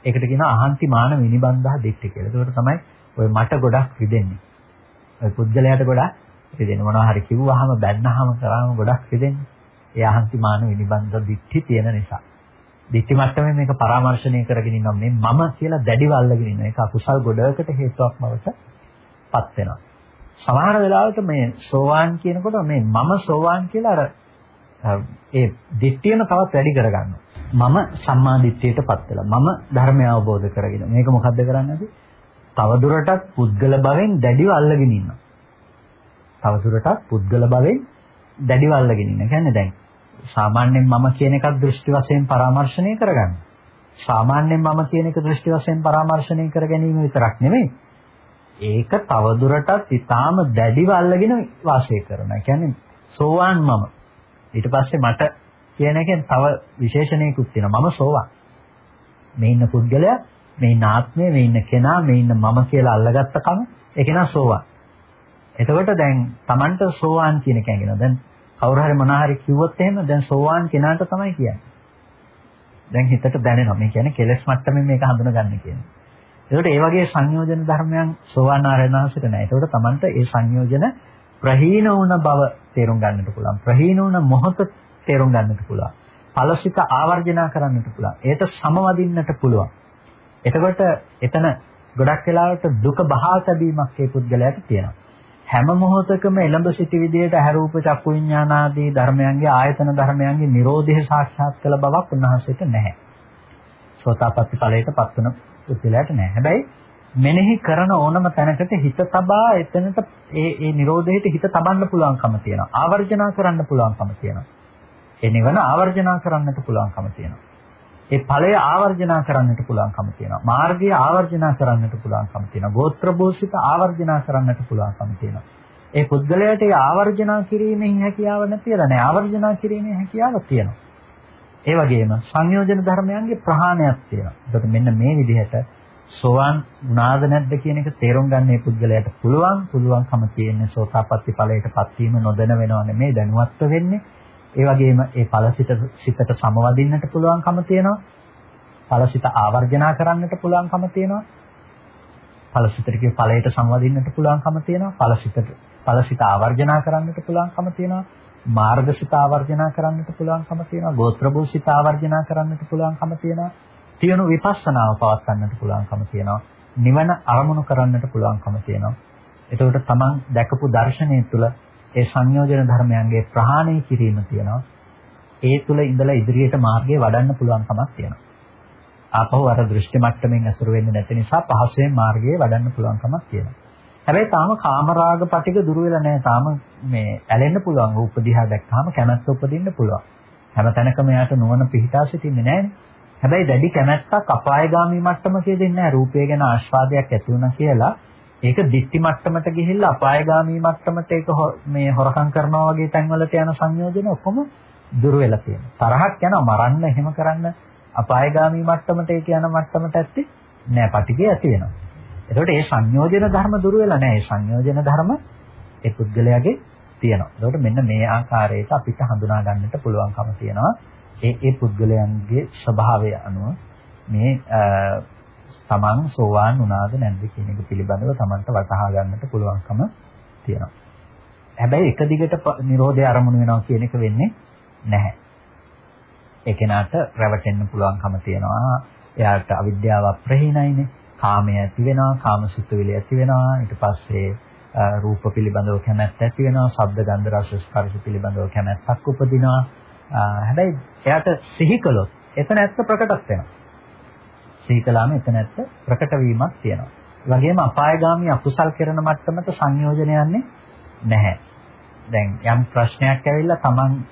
ඒකට කියනවා අහන්ති මාන විනිබන්ධහ දිට්ඨි කියලා. ඒකට තමයි ඔය මට ගොඩක් රිදෙන්නේ. ඔය පුද්ගලයාට ගොඩක් රිදෙන්නේ. මොනවා හරි කිව්වහම බැන්නාම කරාම ගොඩක් රිදෙන්නේ. ඒ අහන්ති මාන විනිබන්ධ දිට්ඨි තියෙන නිසා. දිට්ඨි මට්ටමේ මේක පරාමර්ශණය කරගෙන ඉන්නවා මේ මම කියලා දැඩිව අල්ලගෙන ඉන්න. ඒක අකුසල් ගොඩකට හේතුවක් බවට පත් වෙනවා. සමහර වෙලාවට මේ සෝවාන් කියනකොට මේ මම සෝවාන් කියලා අර ඒ දිට්ඨියම තවත් වැඩි කරගන්නවා. මම සම්මා දිට්ඨියටපත් වෙලා මම ධර්මය අවබෝධ කරගෙන මේක මොකද්ද කරන්නේ? තවදුරටත් පුද්ගල භවෙන් දැඩිව අල්ලගෙන ඉන්නවා. තවදුරටත් පුද්ගල භවෙන් දැඩිව අල්ලගෙන ඉන්න. කියන්නේ දැන් සාමාන්‍යයෙන් මම කියන එකක් දෘෂ්ටි වශයෙන් පරාමර්ශණය කරගන්න. සාමාන්‍යයෙන් මම කියන එක දෘෂ්ටි වශයෙන් පරාමර්ශණය කර ගැනීම විතරක් නෙමෙයි. ඒක තවදුරටත් ඊටාම දැඩිව අල්ලගෙන වාසය කරනවා. කියන්නේ සෝවාන් මම. ඊට පස්සේ මට කියන එකෙන් තව විශේෂණයකුත් තියෙනවා. මම සෝවාන්. මේ ඉන්න පුද්ගලයා, මේ ඉන්න ආත්මය, මේ ඉන්න කෙනා, මේ ඉන්න මම කියලා අල්ලගත්ත කම ඒක නා සෝවාන්. එතකොට දැන් Tamanට සෝවාන් කියන එක කියනවා. දැන් කවුරු හරි මොනවා හරි කිව්වොත් එහෙම දැන් සෝවාන් කෙනාට තමයි කියන්නේ. දැන් හිතට දැනෙනවා. මේ කියන්නේ කෙලස් මට්ටමින් මේක හඳුනගන්න කියන්නේ. ඒකට ඒ වගේ සංයෝජන ධර්මයන් සෝවාන් ආරණාසිට නැහැ. ඒකට Tamanට ඒ සංයෝජන ප්‍රහීන වුණ බව තේරුම් ගන්නට පුළුවන්. ප්‍රහීන වුණ මොහොත තේරුම් ගන්නට පුළුවන්. ඵලසිත ආවර්ජනා කරන්නට පුළුවන්. ඒට සමවදින්නට පුළුවන්. එතකොට එතන ගොඩක් වෙලාවට දුක බහා තැබීමක් ඒ පුද්ගලයාට තියෙනවා. හැම මොහොතකම එළඹ සිටි විදියට අහරූප චක්කු විඥාන ආදී ධර්මයන්ගේ ආයතන ධර්මයන්ගේ Nirodhe සාක්ෂාත් කළ බවක් උන්වහන්සේට නැහැ. සෝතාපට්ටි ඵලයට පත් වෙන පුද්ගලයාට නැහැ. හැබැයි මෙනෙහි කරන ඕනම තැනකට හිත තබා එතනට ඒ ඒ Nirodheට හිත තබන්න පුළුවන්කම තියෙනවා. ආවර්ජනා කරන්න පුළුවන්කම තියෙනවා. ඒ නිවන ආවර්ජනා කරන්නට පුළුවන්කම තියෙනවා. ඒ ඵලය ආවර්ජනා කරන්නට පුළුවන්කම තියෙනවා. මාර්ගය ආවර්ජනා කරන්නට පුළුවන්කම තියෙනවා. ගෝත්‍ර භූෂිත ආවර්ජනා කරන්නට පුළුවන්කම තියෙනවා. ඒ පුද්ගලයාට ඒ ආවර්ජනා කිරීමේ හැකියාව නැතිලා නෑ. ආවර්ජනා කිරීමේ හැකියාව තියෙනවා. ඒ වගේම සංයෝජන ධර්මයන්ගේ ප්‍රහාණයක් තියෙනවා. ඒකට මෙන්න මේ විදිහට සෝවාන් වුණාද නැද්ද කියන එක තේරුම් ගන්න මේ පුද්ගලයාට පුළුවන් පුළුවන්කම තියෙන්නේ සෝතාපට්ටි ඵලයටපත් වීම නොදැන වෙනව නෙමෙයි දැනුවත්ව වෙන්නේ. ඒ වගේම ඒ ඵලසිත සිතට සමවදින්නට පුළුවන්කම තියෙනවා. ඵලසිත ආවර්ජනා කරන්නට පුළුවන්කම තියෙනවා. ඵලසිතට කිය ඵලයට සමවදින්නට පුළුවන්කම තියෙනවා. ඵලසිතට ඵලසිත ආවර්ජනා කරන්නට පුළුවන්කම තියෙනවා. මාර්ගසිත ආවර්ජනා කරන්නට පුළුවන්කම තියෙනවා. ගෝත්‍රභූසිත ආවර්ජනා කරන්නට පුළුවන්කම තියෙනවා. තියුණු විපස්සනාව පවත්වන්නට පුළුවන්කම තියෙනවා. නිවන අරමුණු කරන්නට පුළුවන්කම තියෙනවා. එතකොට තමන් දැකපු දර්ශනය තුළ ඒ සංයෝජන ධර්මයන්ගේ ප්‍රහාණය කිරීම තියෙනවා. ඒ තුළ ඉඳලා ඉදිරියට මාර්ගය වඩන්න පුළුවන්කමක් තියෙනවා. ආපහු අර දෘෂ්ටි මට්ටමින් අසුර වෙන්නේ නැති නිසා පහසුවෙන් මාර්ගය වඩන්න පුළුවන්කමක් තියෙනවා. හැබැයි තාම කාමරාග පටික දුර වෙලා නැහැ. තාම මේ ඇලෙන්න පුළුවන්. රූප දිහා දැක්කහම කැමැත්ත උපදින්න පුළුවන්. හැම තැනකම යාට නුවණ පිහිටා සිටින්නේ නැහැනේ. හැබැයි දැඩි කැමැත්තක් අපායগামী මට්ටමකේ දෙන්නේ නැහැ. රූපය ගැන ආස්වාදයක් ඇති වුණා කියලා ඒක දික්ටි මට්ටමට ගිහිල්ලා අපායගාමී මට්ටමට ඒක මේ හොරකම් කරනවා වගේ තැන්වලට යන සංයෝජන ඔක්කොම දුර වෙලා තියෙනවා. තරහක් යනවා මරන්න එහෙම කරන්න අපායගාමී මට්ටමට ඒක යන මට්ටමට ඇත්තේ නෑ පටිගේ ඇති වෙනවා. එතකොට මේ සංයෝජන ධර්ම දුර වෙලා නෑ. මේ සංයෝජන ධර්ම ඒ පුද්ගලයාගේ තියෙනවා. එතකොට මෙන්න මේ ආකාරයට අපිට හඳුනා ගන්නට පුළුවන්කම තියෙනවා. ඒ ඒ පුද්ගලයන්ගේ ස්වභාවය අනුව මේ තමන් සෝවාන් වුණාද නැද්ද කියන එක පිළිබඳව තමන්ට වටහා ගන්නට පුළුවන්කම තියෙනවා. හැබැයි එක දිගට Nirodha අරමුණු වෙනවා කියන එක වෙන්නේ නැහැ. ඒ කෙනාට රැවටෙන්න පුළුවන්කම තියෙනවා. එයාට අවිද්‍යාව ප්‍රහීනයිනේ. කාමය ඇති වෙනවා, කාමසුත්විලි ඇති වෙනවා. ඊට පස්සේ රූප පිළිබඳව කැමැත්ත ඇති වෙනවා, ශබ්ද ගන්ධ රස ස්පර්ශ පිළිබඳව කැමැත්තක් උපදිනවා. හැබැයි එයාට සිහි කළොත් එතන ඇත්ත ප්‍රකටක් වෙනවා. සිහි කළාම එතන ඇත්ත ප්‍රකට වීමක් තියෙනවා. ඒ වගේම අපායগামী අකුසල් කරන මට්ටමට සංයෝජන යන්නේ නැහැ. දැන් යම් ප්‍රශ්නයක් ඇවිල්ලා Tamanට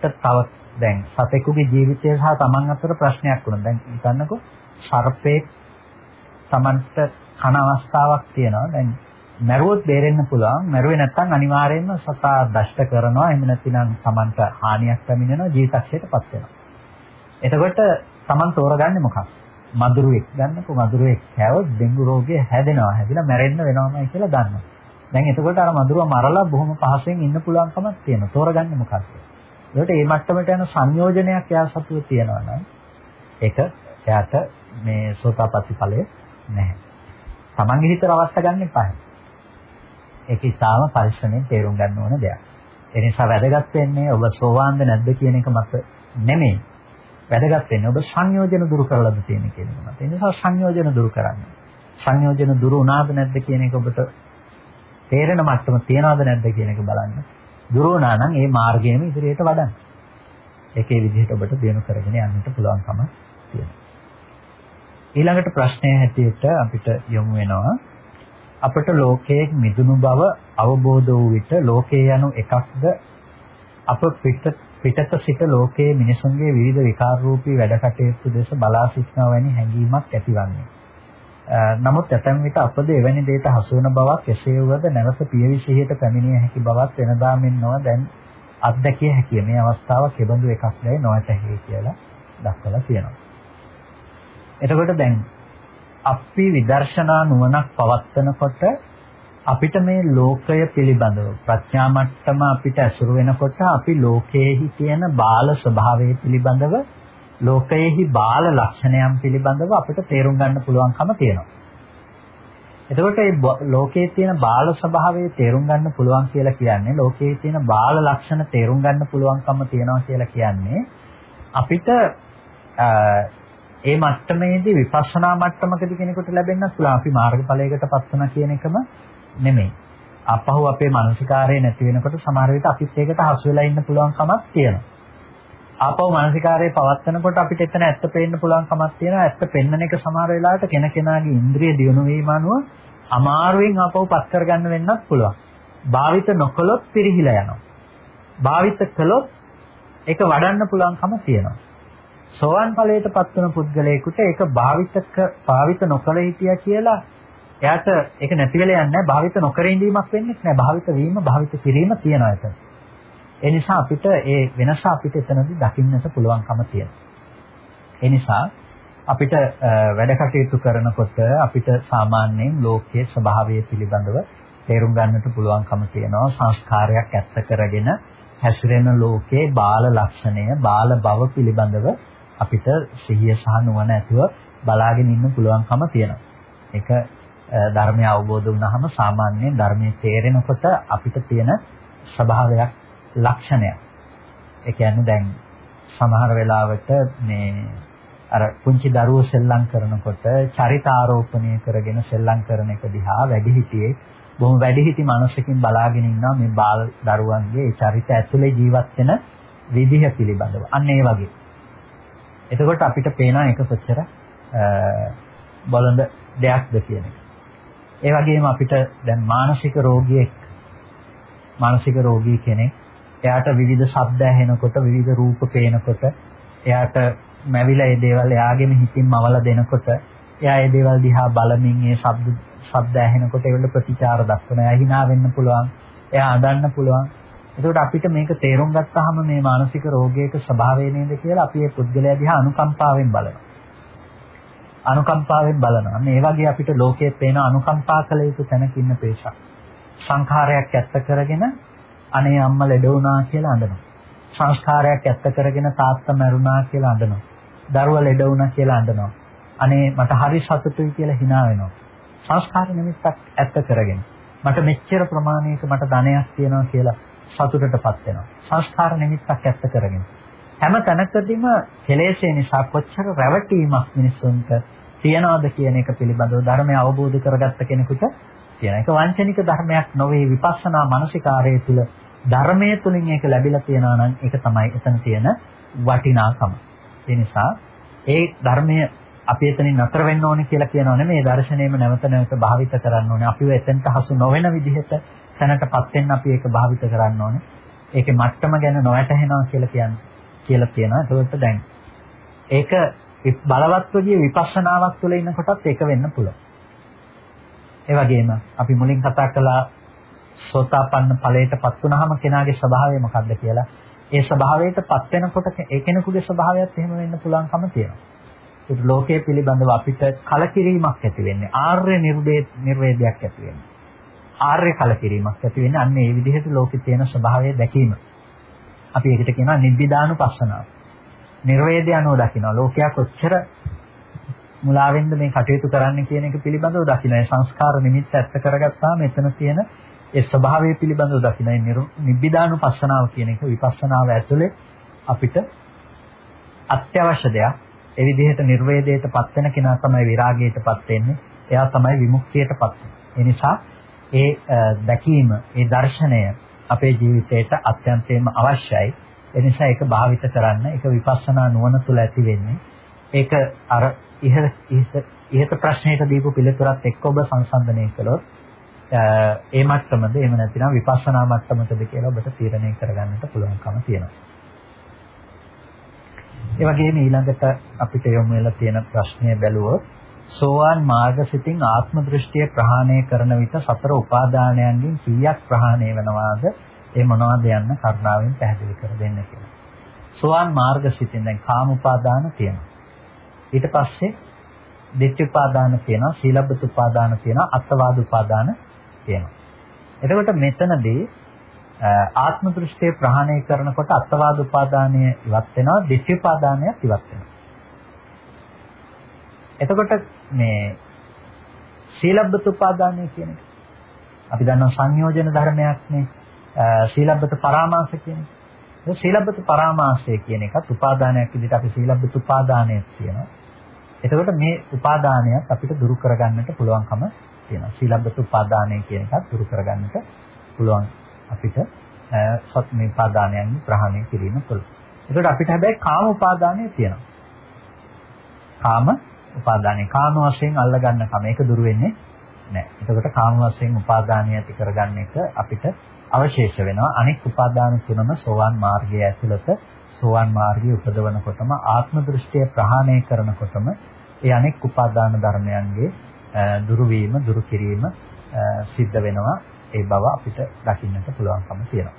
තව දැන් සතෙකුගේ ජීවිතය සහ Taman අතර ප්‍රශ්නයක් වුණා. දැන් හිතන්නකෝ සර්පේ Tamanට කන අවස්ථාවක් තියෙනවා. දැන් මැරුවොත් බේරෙන්න පුළුවන්. මැරුවේ නැත්නම් අනිවාර්යයෙන්ම සතා දෂ්ට කරනවා. එහෙම නැත්නම් Tamanට හානියක් පැමිණෙනවා, ජීවිතක්ෂයටපත් වෙනවා. එතකොට Taman තෝරගන්නේ මොකක්ද? මදුරුවෙක් ගන්නකො මදුරුවෙක් කෑවොත් ඩෙන්ගු රෝගය හැදෙනවා. හැදිලා මැරෙන්න වෙනවමයි කියලා දන්නවා. දැන් එතකොට අර මදුරුව මරලා බොහොම පහසෙන් ඉන්න පුළුවන් කමක් තියෙනවා. තෝරගන්නේ මොකක්ද? ඒකට මේ මට්ටමට යන සංයෝජනයක් එයා සතුව තියෙනවා නම් ඒක එයාට මේ සෝතාපට්ටි ඵලය නැහැ. තමන්ගේ හිත රවට්ට ගන්න එපා. ඒක ඉතාලම පරිශ්‍රමයෙන් තේරුම් ගන්න ඕන දෙයක්. ඒ නිසා වැදගත් වෙන්නේ ඔබ සෝවාන්ද නැද්ද කියන එක මත නෙමෙයි. වැදගත් වෙන්නේ ඔබ සංයෝජන දුරු කරලාද තියෙන කියන එක මත. ඒ නිසා සංයෝජන දුරු කරන්න. සංයෝජන දුරු වුණාද නැද්ද කියන එක ඔබට තේරෙන මට්ටම තියනවද නැද්ද කියන එක බලන්න. දුරු වුණා නම් ඒ මාර්ගයේම ඉදිරියට වඩන්න. ඒකේ විදිහට ඔබට දිනු කරගෙන යන්නට පුළුවන්කම තියෙනවා. ඊළඟට ප්‍රශ්නය හැටියට අපිට යොමු වෙනවා අපට ලෝකයේ මිදුණු බව අවබෝධ වූ විට ලෝකේ යනු එකක්ද අප පිට පිටත සිට ලෝකයේ මිනිසුන්ගේ විවිධ විකාර රූපී වැඩ කටයුතු දෙස බලා සිටනවා වැනි හැඟීමක් ඇතිවන්නේ. නමුත් ඇතැම් විට අපද එවැනි දෙයකට හසු වෙන බවක් එසේ වුවද නැවත පියවිසිහියට පැමිණිය හැකි බවක් වෙනදා මෙන් නොව දැන් අත්දැකිය හැකිය. මේ අවස්ථාව කෙබඳු එකක් දැයි නොඇතහි කියලා දක්වලා තියෙනවා. එතකොට දැන් අපි විදර්ශනා නුවණක් පවත්නකොට අපිට මේ ලෝකය පිළිබඳව ප්‍රඥා මට්ටම අපිට ඇසුරු වෙනකොට අපි ලෝකයේහි තියෙන බාල ස්වභාවය පිළිබඳව ලෝකයේහි බාල ලක්ෂණයන් පිළිබඳව අපිට තේරුම් ගන්න පුළුවන්කම තියෙනවා. එතකොට මේ ලෝකයේ තියෙන බාල ස්වභාවය තේරුම් ගන්න පුළුවන් කියලා කියන්නේ ලෝකයේ තියෙන බාල ලක්ෂණ තේරුම් ගන්න පුළුවන්කම තියෙනවා කියලා කියන්නේ අපිට ඒ මට්ටමේදී විපස්සනා මට්ටමකදී කෙනෙකුට ලැබෙන්න පුළුවන් අපි මාර්ගඵලයකට පත් වෙනා කියන එකම නෙමෙයි. අපහු අපේ මානසිකාරය නැති වෙනකොට සමහර විට අපිත් ඒකට හසු වෙලා ඉන්න පුළුවන් කමක් තියෙනවා. ආපහු මානසිකාරය පවත්නකොට අපිට එතන ඇත්ත පේන්න පුළුවන් කමක් තියෙනවා. ඇත්ත පෙන්නන එක සමහර වෙලාවට කෙනකෙනාගේ ඉන්ද්‍රිය දියුණු වීම අනුව අමාරුවෙන් ආපහු පත් කරගන්න වෙන්නත් පුළුවන්. භාවිත නොකළොත් පිරිහිලා යනවා. භාවිත කළොත් ඒක වඩන්න පුළුවන්කම තියෙනවා. සෝවන් ඵලයට පත් වෙන පුද්ගලයෙකුට ඒක භාවිතක භාවිත නොකළ හිටියා කියලා එයාට ඒක නැති වෙලා යන්නේ නැහැ. භාවිත නොකර ඉඳීමක් වෙන්නේ නැහැ. භාවිත වීම, භාවිත කිරීම තියනවා එතන. ඒ නිසා අපිට ඒ වෙනස අපිට එතනදී දකින්නට පුළුවන්කම තියෙනවා. ඒ නිසා අපිට වැඩ කටයුතු කරනකොට අපිට සාමාන්‍යයෙන් ලෝකයේ ස්වභාවය පිළිබඳව තේරුම් ගන්නට පුළුවන්කම තියෙනවා. සංස්කාරයක් ඇත්ත කරගෙන හැසිරෙන ලෝකයේ බාල ලක්ෂණය, බාල බව පිළිබඳව අපිට සිහිය සහ නුවණ ඇතුව බලාගෙන ඉන්න පුළුවන්කම තියෙනවා. ඒක ධර්මය අවබෝධ වුණාම සාමාන්‍යයෙන් ධර්මයේ තේරෙනකොට අපිට තියෙන ස්වභාවයක් ලක්ෂණයක්. ඒ කියන්නේ දැන් සමහර වෙලාවට මේ අර පුංචි දරුවෝ සෙල්ලම් කරනකොට චරිතාරෝපණය කරගෙන සෙල්ලම් කරන එක දිහා වැඩිහිටියේ බොහොම වැඩිහිටි මනසකින් බලාගෙන ඉන්නවා මේ බාල දරුවන්ගේ ඒ චරිත ඇතුලේ ජීවත් වෙන විදිහ පිළිබඳව. අන්න ඒ වගේ. එතකොට අපිට පේනවා ඒක කොච්චර බලඳ දෙයක්ද කියන එක. ඒ වගේම අපිට දැන් මානසික රෝගියෙක් මානසික රෝගී කෙනෙක් එයාට විවිධ ශබ්ද ඇහෙනකොට විවිධ රූප පේනකොට එයාට මැවිලා ඒ දේවල් එයාගෙම හිතින්ම අවල දෙනකොට එයා ඒ දේවල් දිහා බලමින් ඒ ශබ්ද ශබ්ද ඇහෙනකොට ඒවල ප්‍රතිචාර දක්වන එයා hina වෙන්න පුළුවන්. එයා අඬන්න පුළුවන්. එතකොට අපිට මේක තේරුම් ගත්තාම මේ මානසික රෝගයක ස්වභාවය නේද කියලා අපි ඒ පුද්ගලයා දිහා අනුකම්පාවෙන් බලනවා. අනුකම්පාවෙන් බලනවා. මේ වගේ අපිට ලෝකයේ පේන අනුකම්පා කළ යුතු තැනක ඉන්න පේශක්. සංඛාරයක් ඇත්ත කරගෙන අනේ අම්මා ලෙඩ වුණා කියලා අඬනවා. සංස්කාරයක් ඇත්ත කරගෙන තාත්තා මැරුණා කියලා අඬනවා. දරුවා ලෙඩ වුණා කියලා අඬනවා. අනේ මට හරි සතුටුයි කියලා hina වෙනවා. සංස්කාර නිමිත්තක් ඇත්ත කරගෙන මට මෙච්චර ප්‍රමාණයක මට ධනයක් තියෙනවා කියලා සතුටටපත් වෙනවා. සංස්කාර නිමිත්තක් ඇත්ත කරගෙන හැම තැනකදීම කෙලෙසේ නිසා කොච්චර රැවටීමක් මිනිසුන්ට තියනවාද කියන එක පිළිබඳව ධර්මය අවබෝධ කරගත්ත කෙනෙකුට කියන එක වංචනික ධර්මයක් නොවේ විපස්සනා මානසිකාරය තුළ ධර්මයේ තුලින් ඒක ලැබිලා තියෙනවා නම් ඒක තමයි එතන තියෙන වටිනාකම. ඒ නිසා ඒ ධර්මය අපි එතනින් නතර වෙන්න ඕනේ කියලා කියනව නෙමෙයි දර්ශනයම නැවත නැවත භාවිත කරන්න ඕනේ. අපිව එතෙන්ට හසු නොවන විදිහට තැනටපත් වෙන්න අපි ඒක භාවිත කරන්න ඕනේ. ඒකේ මට්ටම ගැන නොවැටහෙනවා කියලා කියන්නේ කියලා තියෙනවා. ඒකට දැන් ඒක බලවත්ව ගිය විපස්සනාවක් තුළ ඉන්නකොටත් ඒක වෙන්න පුළුවන්. ඒ වගේම අපි මුලින් කතා කළා සෝතාපන්න ඵලයටපත් වුනහම කෙනාගේ ස්වභාවය මොකක්ද කියලා. ඒ ස්වභාවයටපත් වෙනකොට ඒ කෙනෙකුගේ ස්වභාවයත් එහෙම වෙන්න පුළුවන්කම තියෙනවා. ඒක ලෝකයේ පිළිබඳව අපිට කලකිරීමක් ඇති වෙන්නේ. ආර්ය නිර්වේදයක් ඇති වෙන්නේ. ආර්ය කලකිරීමක් ඇති වෙන්නේ අන්න ඒ විදිහට ලෝකේ තියෙන ස්වභාවය දැකීම. අපි ඒකට කියනවා නිබ්බිදානුපස්සනාව. නිර්වේදය අනුව දකිනවා. ලෝකයා කොච්චර මුලාවෙන්ද මේ කටයුතු කරන්න කියන එක පිළිබඳව දකින්න. ඒ සංස්කාර නිමිත්ත ඇත්ත කරගත්තාම එතන තියෙන ඒ ස්වභාවය පිළිබඳව දකින්න. ඒ නිබ්බිදානුපස්සනාව කියන එක විපස්සනාව ඇතුලේ අපිට අත්‍යවශ්‍ය දෙයක්. ඒ විදිහට නිර්වේදයටපත් වෙන කෙනා තමයි විරාගයටපත් වෙන්නේ. එයා තමයි විමුක්තියටපත් වෙන්නේ. ඒ නිසා ඒ දැකීම, ඒ දර්ශනය අපේ ජීවිතයට අත්‍යන්තයෙන්ම අවශ්‍යයි. ඒ නිසා ඒක භාවිත කරන්න, ඒක විපස්සනා නුවණ තුළ ඇති වෙන්නේ. ඒක අර ඉහළ ඉහත ප්‍රශ්නයට දීපු පිළිතුරත් එක්ක ඔබ සංසන්දනය කළොත් ඒ මට්ටමද එහෙම නැතිනම් විපස්සනා මට්ටමකද කියලා ඔබට තීරණය කරගන්නට පුළුවන්කම තියෙනවා. ඒ වගේම ඊළඟට අපිට යොමු වෙලා තියෙන ප්‍රශ්නය බැලුවොත් සෝවාන් මාර්ගසිතින් ආත්ම දෘෂ්ටිය ප්‍රහාණය කරන විට සතර උපාදානයන්ගෙන් කීයක් ප්‍රහාණය වෙනවාද ඒ මොනවද යන්න කරුණාවෙන් පැහැදිලි කර දෙන්න කියලා. සෝවාන් මාර්ගසිතින් දැන් කාම උපාදාන තියෙනවා. ඊට පස්සේ ditthi උපාදාන තියෙනවා, සීලබ්බත උපාදාන තියෙනවා, අත්වාද උපාදාන තියෙනවා. එතකොට මෙතනදී ආත්ම දෘෂ්ටිය ප්‍රහාණය කරනකොට අත්වාද උපාදානය ඉවත් වෙනවා, ditthi උපාදානයත් ඉවත් වෙනවා. එතකොට මේ සීලබ්බත උපාදානය කියන එක අපි දන්නවා සංයෝජන ධර්මයක් නේ සීලබ්බත පරාමාස කියන එක. සීලබ්බත පරාමාසය කියන එකත් උපාදානයක් විදිහට අපි සීලබ්බත උපාදානය කියනවා. එතකොට මේ උපාදානයත් අපිට දුරු කරගන්නට පුළුවන්කම තියෙනවා. සීලබ්බත උපාදානය කියන එකත් දුරු කරගන්නට පුළුවන් අපිට සත් මේ උපාදානයන් ප්‍රහාණය කිරීම තුළ. එතකොට අපිට හැබැයි කාම උපාදානය තියෙනවා. කාම උපාදානය කාම වශයෙන් අල්ලගන්න කම ඒක දුරු වෙන්නේ නැහැ. එතකොට කාම වශයෙන් උපාදානය ඇති කරගන්න එක අපිට අවශේෂ වෙනවා. අනෙක් උපාදාන තුනම සෝවාන් මාර්ගයේ ඇතුළත සෝවාන් මාර්ගයේ උපදවනකොටම ආත්ම දෘෂ්ටිය ප්‍රහාණය කරනකොටම ඒ අනෙක් උපාදාන ධර්මයන්ගේ දුරු වීම, දුරු කිරීම සිද්ධ වෙනවා. ඒ බව අපිට දකින්නට පුළුවන්කම තියෙනවා.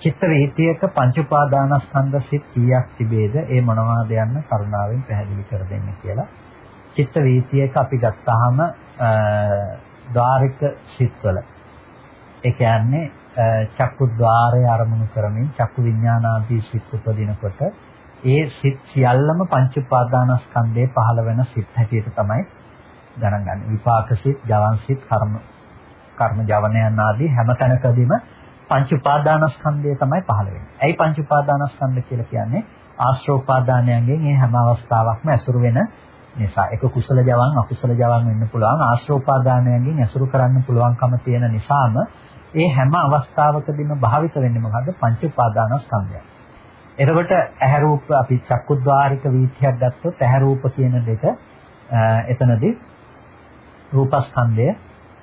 චිත්ත වීතියක පංච උපාදානස්කන්ධ සිත් කීයක් තිබේද? ඒ මොනවාද යන්න කරුණාවෙන් පැහැදිලි කර දෙන්න කියලා. චිත්ත වීතියක අපි ගත්තාම ධාරික සිත්වල ඒ කියන්නේ චක්කු ద్వාරය අරමුණු කරමින් චක්කු විඥානාදී සිත් උපදිනකොට ඒ සිත් සියල්ලම පංච උපාදානස්කන්ධයේ පහළ වෙන සිත් හැටියට තමයි ගණන් ගන්න. විපාක සිත්, ජවන් සිත්, කර්ම කර්ම ජවනයන් ආදී හැම තැනකදීම පංච උපාදානස්කන්ධය තමයි පහළ වෙන්නේ. ඇයි පංච උපාදානස්කන්ධ කියලා කියන්නේ? ආශ්‍රෝපාදානයන්ගෙන් මේ හැම අවස්ථාවකම ඇසුරු වෙන නිසා. ඒක කුසල ජවන් අකුසල ජවන් වෙන්න පුළුවන්. ආශ්‍රෝපාදානයන්ගෙන් ඇසුරු කරන්න පුළුවන්කම තියෙන නිසාම ඒ හැම අවස්ථාවකදීම භාවිත වෙන්නේ මොකද්ද? පංච උපාදානස්කන්ධය. එතකොට ඇහැ රූප අපි චක්කුද්්වාරික වීථියක් ගත්තොත් ඇහැ රූප කියන දෙක එතනදී රූපස්කන්ධය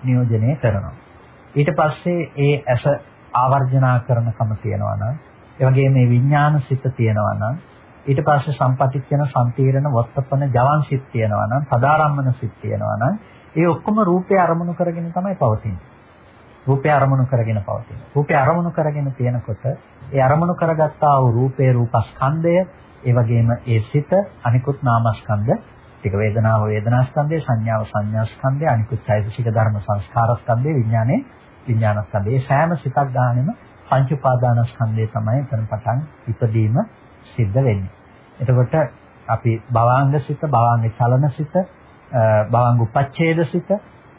නියෝජනය කරනවා. ඊට පස්සේ ඒ ඇස ආවර්ජනා කරනකම තියෙනවා නම් ඒ වගේම මේ විඥාන සිත තියෙනවා නම් ඊට පස්සේ සම්පටිච්ඡන සම්තීරණ වත්තපන ජවන් සිත් තියෙනවා නම් පදාරම්මන සිත් තියෙනවා නම් ඒ ඔක්කොම රූපේ අරමුණු කරගෙන තමයි පවතින්නේ. රූපේ අරමුණු කරගෙන පවතින. රූපේ අරමුණු කරගෙන තියෙනකොට ඒ අරමුණු කරගත්තා වූ රූපේ රූපස්කන්ධය ඒ වගේම ඒ සිත අනිකුත් නාමස්කන්ධ ටික වේදනාව වේදනාස්කන්ධය සංඥාව සංඥාස්කන්ධය අනිකුත් චෛතසික ධර්ම සංස්කාරස්කන්ධය විඥානේ විඥානස්කන්ධය. මේ සෑම සිතක් ගන්නෙම පංච උපාදානස්කන්ධය තමයි එතන පටන් ඉපදීම සිද්ධ වෙන්නේ. එතකොට අපි භවාංග සිත, භවාංග චලන සිත, භවාංග උපච්ඡේද සිත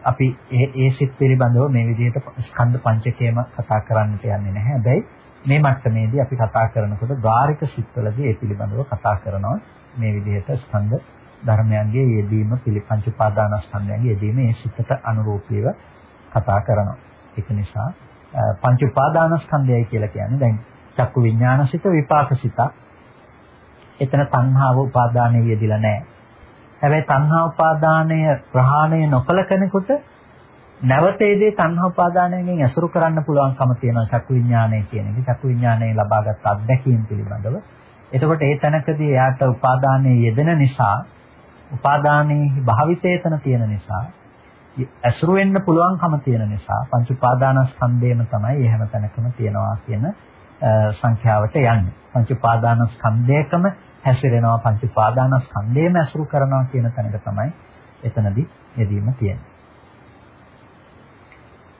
අපි ඒ ඒ සිත් පිළිබඳව මේ විදිහට ස්කන්ධ පංචකයම කතා කරන්නට යන්නේ නැහැ. හැබැයි මේ මට්ටමේදී අපි කතා කරනකොට ධාරික සිත්වලදී ඒ පිළිබඳව කතා කරනවා මේ විදිහට ස්කන්ධ ධර්මයන්ගේ යෙදීම පිළිපංච උපාදානස්කන්ධයන්ගේ යෙදීම ඒ සිතට අනුරූපීව කතා කරනවා. ඒක නිසා පංච උපාදානස්කන්ධයයි කියලා කියන්නේ දැන් චක්කු විඥානසිත විපාකසිත. එතන තණ්හාව උපාදානයේ යෙදිලා නැහැ. හැබැයි තණ්හා උපාදානය ප්‍රහාණය නොකල කෙනෙකුට නැවතේදී තණ්හා උපාදානයෙන් ඇසුරු කරන්න පුළුවන්කම තියෙනවා චක්කු විඥානය කියන එක. චක්කු විඥානයේ ලබාගත් අත්දැකීම් පිළිබඳව. එතකොට ඒ තැනකදී එයාට උපාදානයේ යෙදෙන නිසා උපාදානයේ භාවිතේතන තියෙන නිසා ඇසුරු වෙන්න පුළුවන්කම තියෙන නිසා පංච උපාදානස්කන්ධයම තමයි ඒ හැම තැනකම තියෙනවා කියන සංඛ්‍යාවට යන්නේ. පංච උපාදානස්කන්ධයකම හැසිරෙනවා පංච උපාදානස්කන්ධයම ඇසුරු කරනවා කියන තැනක තමයි එතනදී යෙදීම තියෙන්නේ.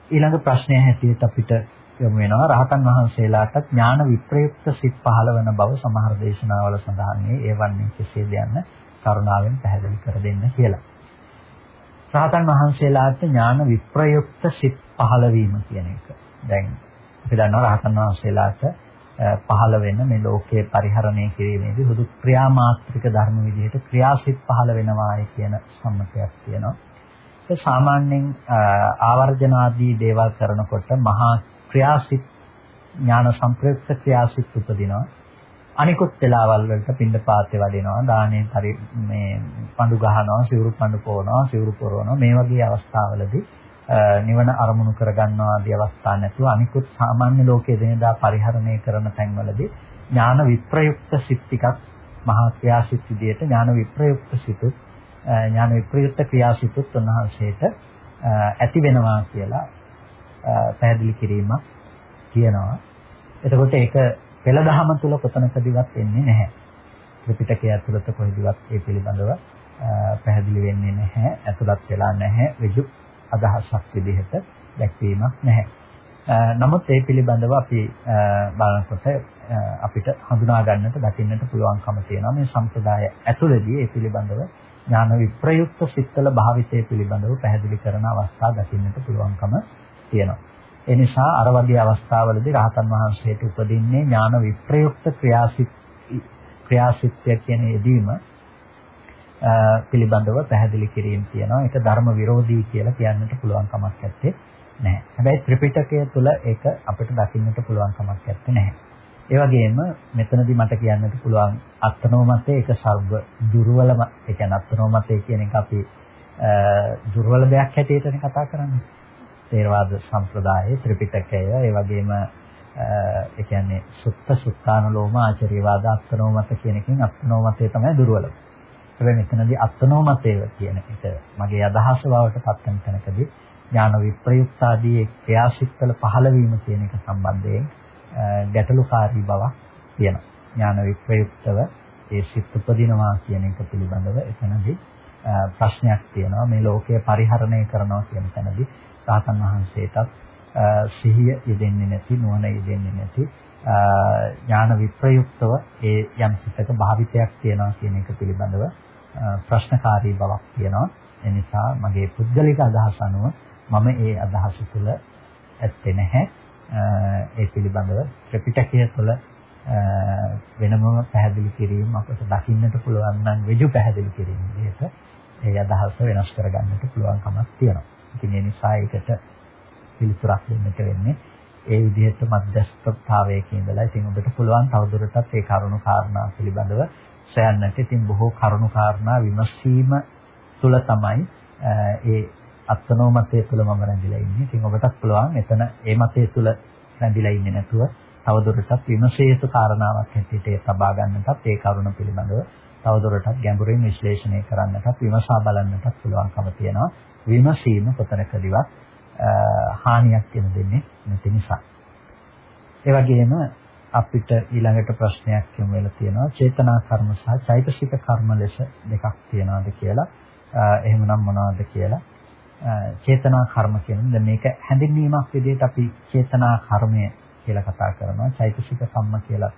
ඊළඟ ප්‍රශ්නය හැටියට අපිට යොමු වෙනවා රහතන් වහන්සේලාට ඥාන විප්‍රයුක්ත සිත් පහළ වන බව සමහර දේශනාවල සඳහන් වේ. ඒ වන්නේ කෙසේද යන්න කරුණාවෙන් පැහැදිලි කර දෙන්න කියලා. රහතන් වහන්සේලාට ඥාන විප්‍රයුක්ත සිත් පහළ වීම කියන එක. දැන් අපි දන්නවා රහතන් වහන්සේලාට පහළ වෙන මේ ලෝකයේ පරිහරණය කිරීමේදී හුදු ක්‍රියාමාත්‍රික ධර්ම විදිහට ක්‍රියාසිත පහළ වෙනවායි කියන සම්මතයක් තියෙනවා. ඒ සාමාන්‍යයෙන් ආවර්ජන ආදී දේවල් කරනකොට මහා ක්‍රියාසිත ඥාන සංප්‍රයුක්ත ක්‍රියාසිත උපදිනවා. අනිකුත් වෙලාවල් වලට පින්ඳ පාත්‍ය වඩිනවා, දානේ පරි මේ පඳු ගහනවා, සිවුරු පඳු පොවනවා, සිවුරු පොරවනවා. මේ වගේ අවස්ථාවලදී නිවන අරමුණු කරගන්නවා ආදී අවස්ථා නැතුව අනිකුත් සාමාන්‍ය ලෝකයේ දෙනදා පරිහරණය කරන තැන්වලදී ඥාන විප්‍රයුක්ත සිත් ටිකක් මහා ක්‍රියාසිත විදියට ඥාන විප්‍රයුක්ත සිතුත් ඥාන විප්‍රයුක්ත ක්‍රියාසිතුත් උන්වහන්සේට ඇති වෙනවා කියලා පැහැදිලි කිරීමක් තියෙනවා. එතකොට ඒක පෙළ දහම තුල කොතනකදීවත් එන්නේ නැහැ. ත්‍රිපිටකය ඇතුළත කොහෙදවත් ඒ පිළිබඳව පැහැදිලි වෙන්නේ නැහැ. ඇතුළත් වෙලා නැහැ. ඍජු අදහසක් විදිහට දැක්වීමක් නැහැ. නමුත් ඒ පිළිබඳව අපි බලනකොට අපිට හඳුනා ගන්නට දකින්නට පුළුවන්කම තියෙනවා මේ සම්ප්‍රදාය ඇතුළේදී ඒ පිළිබඳව ඥාන විප්‍රයුක්ත සිත්තල භාවිතය පිළිබඳව පැහැදිලි කරන අවස්ථා දකින්නට පුළුවන්කම තියෙනවා. ඒ නිසා අර වගේ අවස්ථාවලදී රහතන් වහන්සේට උපදින්නේ ඥාන විප්‍රයුක්ත ක්‍රියාසිත ක්‍රියාසිතය කියන යෙදීම පිළිබඳව පැහැදිලි කිරීම තියෙනවා. ඒක ධර්ම විරෝධී කියලා කියන්නට පුළුවන් කමක් නැත්තේ නැහැ. හැබැයි ත්‍රිපිටකය තුළ ඒක අපිට දකින්නට පුළුවන් කමක් නැත්තේ නැහැ. ඒ වගේම මෙතනදී මට කියන්නට පුළුවන් අත්නෝමතේ ඒක සර්ව දුර්වලම ඒ කියන්නේ අත්නෝමතේ කියන එක අපි දුර්වල දෙයක් හැටියටනේ කතා කරන්නේ. තේරවාද සම්ප්‍රදායේ ත්‍රිපිටකය ඒ වගේම ඒ කියන්නේ සුත්ත සුත්තානුලෝම ආචාර්යවාද අත්නෝමත කියන එකෙන් අත්නෝමතේ තමයි දුර්වලම. හැබැයි මෙතනදී අත්නෝමතේව කියන එක මගේ අදහස බවට පත් වෙන තැනකදී ඥාන විප්‍රයුක්ත ආදී ක්‍රියාසිටවල පහළ වීම කියන එක සම්බන්ධයෙන් ගැටලුකාරී බවක් තියෙනවා. ඥාන විප්‍රයුක්තව ඒ සිත් උපදිනවා කියන එක පිළිබඳව එතනදී ප්‍රශ්නයක් තියෙනවා. මේ ලෝකය පරිහරණය කරනවා කියන තැනදී රාතන් වහන්සේටත් සිහිය යෙදෙන්නේ නැති නුවණ යෙදෙන්නේ නැති ඥාන විප්‍රයුක්තව ඒ යම් සිතක භාවිතයක් තියෙනවා කියන එක පිළිබඳව ප්‍රශ්නකාරී බවක් තියෙනවා. ඒ නිසා මගේ පුද්ගලික අදහස අනුව මම ඒ අදහස තුළ ඇත්තේ නැහැ. ඒ පිළිබඳව ත්‍රිපිටකය තුළ වෙනම පැහැදිලි කිරීම අපට දකින්නට පුළුවන් නම් ඍජු පැහැදිලි කිරීම විදිහට ඒ අදහස වෙනස් කරගන්නට පුළුවන් කමක් තියෙනවා. ඉතින් ඒ නිසා ඒකට පිළිතුරක් දෙන්නට වෙන්නේ ඒ විදිහට මධ්‍යස්ථතාවයක ඉඳලා ඉතින් ඔබට පුළුවන් තවදුරටත් ඒ කරුණු කාරණා පිළිබඳව සොයන්නට. ඉතින් බොහෝ කරුණු කාරණා විමසීම තුළ තමයි ඒ අත්නෝමතය තුළ මම රැඳිලා ඉන්නේ. ඉතින් ඔබටත් පුළුවන් එතන ඒ මතය තුළ රැඳිලා ඉන්නේ නැතුව තවදුරටත් විමසේතු කාරණාවක් හැටියට ඒ තබා ගන්නටත් ඒ කරුණ පිළිබඳව තවදුරටත් ගැඹුරින් විශ්ලේෂණය කරන්නටත් විමසා බලන්නටත් පුළුවන්කම තියෙනවා. විමසීම කොතනකදීවත් හානියක් වෙන දෙන්නේ නැති නිසා. ඒ වගේම අපිට ඊළඟට ප්‍රශ්නයක් යොමු වෙලා තියෙනවා චේතනා කර්ම සහ චෛතසික කර්ම ලෙස දෙකක් තියනවාද කියලා. එහෙමනම් මොනවද කියලා. චේතනා කර්ම කියන්නේ මේක හැඳින්වීමක් විදිහට අපි චේතනා කර්මය කියලා කතා කරනවා. චෛතසික කම්ම කියලා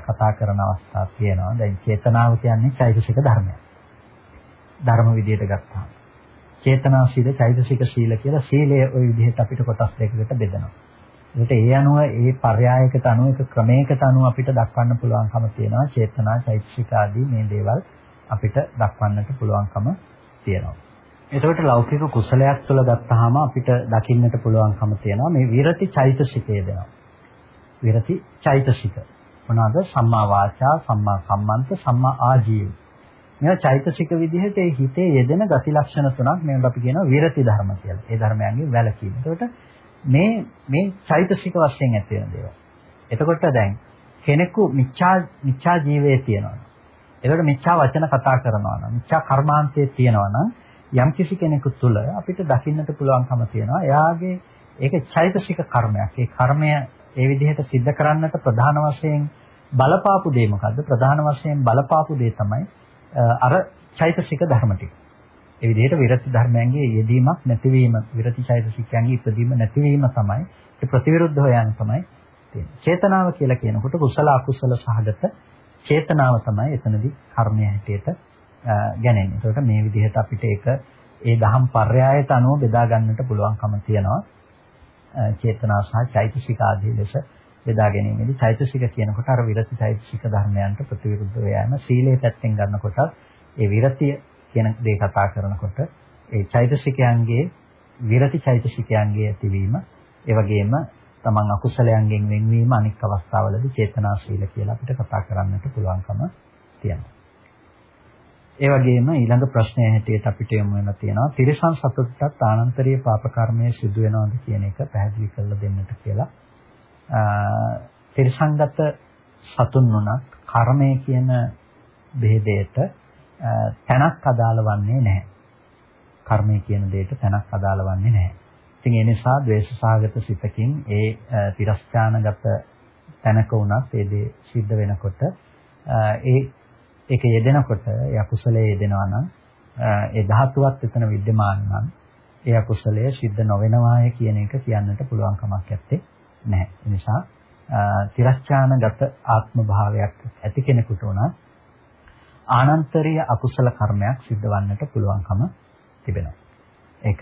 කතා කරන අවස්ථා තියෙනවා. දැන් චේතනාව කියන්නේ චෛතසික ධර්මයක්. ධර්ම විදිහට ගත්තාම චේතනා සීල, චෛතසික සීල කියලා සීලය ওই විදිහට අපිට කොටස් දෙකකට බෙදනවා. ඒකට ඒ අනුව ඒ පర్యాయයකට අනුව එක ක්‍රමයකට අනුව අපිට දක්වන්න පුළුවන්කම තියෙනවා. චේතනා චෛතසික ආදී මේ දේවල් අපිට දක්වන්නට පුළුවන්කම තියෙනවා. එතකොට ලෞකික කුසලයක් තුළ ගත්තාම අපිට දකින්නට පුළුවන්කම තියෙනවා. මේ විරති චෛතසිකය දෙනවා. විරති චෛතසික. මොනවාද? සම්මා වාචා සම්මා කම්මන්ත සම්මා ආජීව. මේවා චෛතසික විදිහට හිතේ යෙදෙන ගති ලක්ෂණ තුනක් මේවට අපි කියනවා විරති ධර්ම කියලා. ඒ ධර්මයන්ගේ වැලකීම. එතකොට මේ මේ චෛතසික වශයෙන් ඇති වෙන දේවල්. එතකොට දැන් කෙනෙකු මිච්ඡා මිච්ඡා ජීවයේ තියෙනවා. ඒකට මිච්ඡා වචන කතා කරනවා නම් මිච්ඡා කර්මාන්තයේ තියෙනවා නම් යම් කිසි කෙනෙකු තුළ අපිට දකින්නට පුළුවන්කම තියෙනවා. එයාගේ ඒක චෛතසික කර්මයක්. ඒ කර්මය ඒ විදිහට सिद्ध කරන්නට ප්‍රධාන වශයෙන් බලපාපු දේ මොකද්ද? ප්‍රධාන වශයෙන් බලපාපු දේ තමයි අර චෛතසික ධර්ම ටික. ඒ විදිහට විරති ධර්මයන්ගේ යෙදීමක් නැතිවීම, විරති චෛතසිකයන්ගේ ඉපදීම නැතිවීම තමයි ඒ ප්‍රතිවිරුද්ධව යන තමයි තියෙන්නේ. චේතනාව කියලා කියනකොට කුසල අකුසල සහගත චේතනාව තමයි එතනදී කර්මය හැටියට ගැනෙන්නේ. ඒකට මේ විදිහට අපිට ඒක ඒ දහම් පර්යායට අනුව බෙදා ගන්නට පුළුවන්කම තියෙනවා. චේතනා සහ චෛතසික ආදී ලෙස බෙදා ගැනීමේදී චෛතසික කියනකොට අර විරති චෛතසික ධර්මයන්ට ප්‍රතිවිරුද්ධව යෑම සීලයේ පැත්තෙන් ගන්නකොට ඒ විරතිය කියන දේ කතා කරනකොට ඒ චෛතසිකයන්ගේ විරති චෛතසිකයන්ගේ ඇතිවීම ඒ වගේම තමන් අකුසලයන්ගෙන් වෙන්වීම අනික් අවස්ථාවලදී චේතනා සීල කියලා අපිට කතා කරන්නට පුළුවන්කම තියෙනවා. ඒ වගේම ඊළඟ ප්‍රශ්නය හැටියට අපිට යොමු වෙන තියෙනවා තිරසන් සතුටට ආනන්තරීය පාප කර්මයේ සිදු වෙනවද කියන එක පැහැදිලි කරලා දෙන්නට කියලා. තිරසංගත සතුන් වුණත් කර්මය කියන බෙහෙදයට තැනක් අදාළ වන්නේ නැහැ. කර්මය කියන දෙයට තැනක් අදාළ වන්නේ නැහැ. ඉතින් ඒ නිසා ද්වේෂසහගත සිතකින් ඒ තිරස්චානගත තැනක වුණත් ඒ දේ සිද්ධ වෙනකොට ඒ ඒක යෙදෙනකොට ඒ අකුසලයේ යෙදෙනවා නම් ඒ ධාතුවත් එතන विद्यमान නම් ඒ අකුසලය සිද්ධ නොවෙනවාය කියන එක කියන්නට පුළුවන් කමක් නැත්තේ නැහැ. ඒ නිසා තිරස්චානගත ආත්ම භාවයක් ඇති කෙනෙකුට උනත් ආනන්තරීය අකුසල කර්මයක් සිද්ධවන්නට පුළුවන්කම තිබෙනවා. ඒක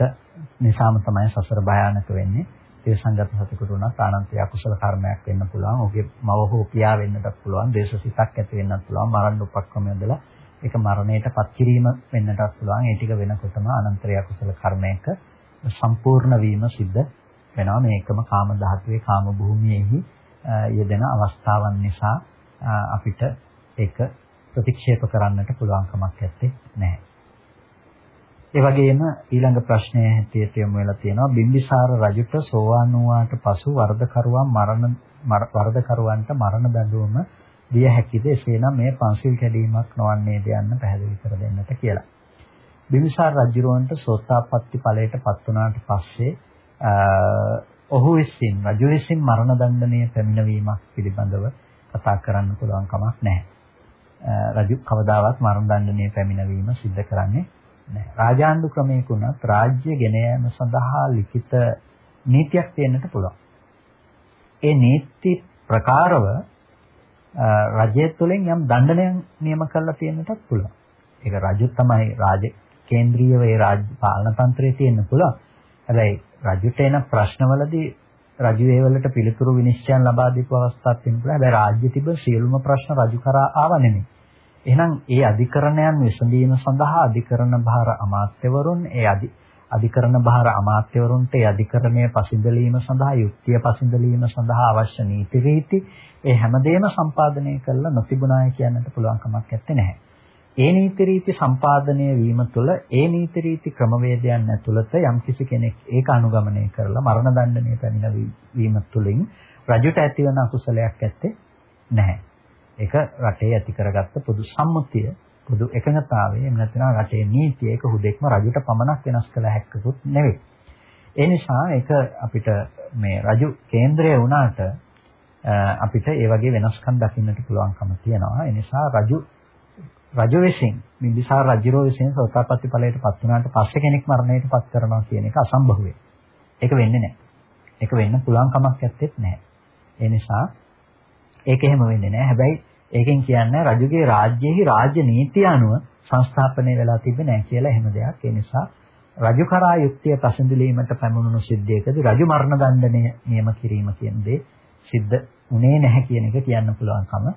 නිසාම තමයි සසර භයානක වෙන්නේ. තිරසංගත සතෙකුට උනත් ආනන්තරීය අකුසල කර්මයක් වෙන්න පුළුවන්. ඔහුගේ මව හෝ පියා වෙන්නත් පුළුවන්. දේශසිතක් ඇති වෙන්නත් පුළුවන්. මරණ උපක්‍රම යොදලා ඒක මරණයටපත් කිරීම වෙන්නටත් පුළුවන්. ඒ ටික වෙනකොටම ආනන්තරීය අකුසල කර්මයක සම්පූර්ණ වීම සිද්ධ වෙනවා. මේකම කාම ධාතුවේ කාම භූමියේහි යෙදෙන අවස්ථාවන් නිසා අපිට ඒක ප්‍රතික්ෂේප කරන්නට පුළුවන් කමක් නැත්තේ නැහැ. ඒ වගේම ඊළඟ ප්‍රශ්නය හැටියට යොමු වෙලා තියෙනවා බිම්බිසාර රජුට සෝවාන් වූාට පසු වරදකරුවන් මරණ වරදකරුවන්ට මරණ දඬුවම දිය හැකිද එසේනම් මේ පන්සිල් කැඩීමක් නොවන්නේද යන්න පැහැදිලි කර දෙන්නට කියලා. බිම්බිසාර රජුරවන්ට සෝතාපට්ටි ඵලයට පත් වුණාට පස්සේ ඔහු විසින් රජු විසින් මරණ දණ්ඩනය පැමිණවීමක් පිළිබඳව කතා කරන්න පුළුවන් කමක් නැහැ. රජු කවදාවත් මරණ දඬුවමේ පැමිණවීම සිද්ධ කරන්නේ නැහැ. රාජාණ්ඩු ක්‍රමයකුණත් රාජ්‍ය ගෙන යාම සඳහා ලිඛිත නීතියක් තියෙන්නට පුළුවන්. ඒ නීති ප්‍රකාරව රජය තුළින් යම් දණ්ඩනයක් නියම කරලා තියෙන්නටත් පුළුවන්. ඒක රජු තමයි රාජ කේන්ද්‍රීයව ඒ රාජ්‍ය පාලන තන්ත්‍රයේ තියෙන්න පුළුවන්. හැබැයි රජුට එන ප්‍රශ්නවලදී රජු ඒ වලට පිළිතුරු විනිශ්චයන් ලබා දීපු අවස්ථාවක් තියෙනවා. හැබැයි රාජ්‍ය තිබ සියලුම ප්‍රශ්න රජු කරා ආව නෙමෙයි. එහෙනම් ඒ අධිකරණයන් විසඳීම සඳහා අධිකරණ භාර අමාත්‍යවරුන් ඒ අධි අධිකරණ භාර අමාත්‍යවරුන්ට ඒ අධිකරණය පසින්දලීම සඳහා යුක්තිය පසින්දලීම සඳහා අවශ්‍ය නීති රීති ඒ හැමදේම සම්පාදනය කරලා නොතිබුණාය කියන්නට පුළුවන් කමක් නැත්තේ. ඒ නීති රීති සම්පාදනය වීම තුළ ඒ නීති රීති ක්‍රමවේදයන් ඇතුළත යම්කිසි කෙනෙක් ඒක අනුගමනය කරලා මරණ දඬුවමේ පැමිණවීම තුළින් රජුට ඇතිවන අකුසලයක් ඇත්තේ නැහැ. ඒක රටේ ඇති කරගත්ත පොදු සම්මුතිය, පොදු එකඟතාවය, එහෙම නැත්නම් රටේ නීතිය ඒක හුදෙක්ම රජුට පමණක් වෙනස් කළ හැක්කකුත් නෙවෙයි. ඒ නිසා ඒක අපිට මේ රජු කේන්ද්‍රය වුණාට අපිට ඒ වගේ වෙනස්කම් දකින්නට පුළුවන්කම තියෙනවා. ඒ නිසා රජු රජු විසින් බිම්බිසාර රජුරෝ විසින් සෝතාපට්ටි ඵලයට පත් වුණාට පස්සේ කෙනෙක් මරණයට පත් කරනවා කියන එක අසම්භව වෙයි. ඒක වෙන්නේ නැහැ. ඒක වෙන්න පුළුවන් කමක් නැත්තේ නැහැ. ඒ නිසා ඒක එහෙම වෙන්නේ නැහැ. හැබැයි ඒකෙන් කියන්නේ රජුගේ රාජ්‍යයේ රාජ්‍ය නීතිය අනුව සංස්ථාපනය වෙලා තිබෙන්නේ නැහැ කියලා එහෙම දෙයක්. ඒ නිසා රජු කරා යුක්තිය පසඳලීමට පැමුණුණු සිද්ධියකදී රජු මරණ දණ්ඩනය නියම කිරීම කියන දේ සිද්ධ උනේ නැහැ කියන එක කියන්න පුළුවන්කම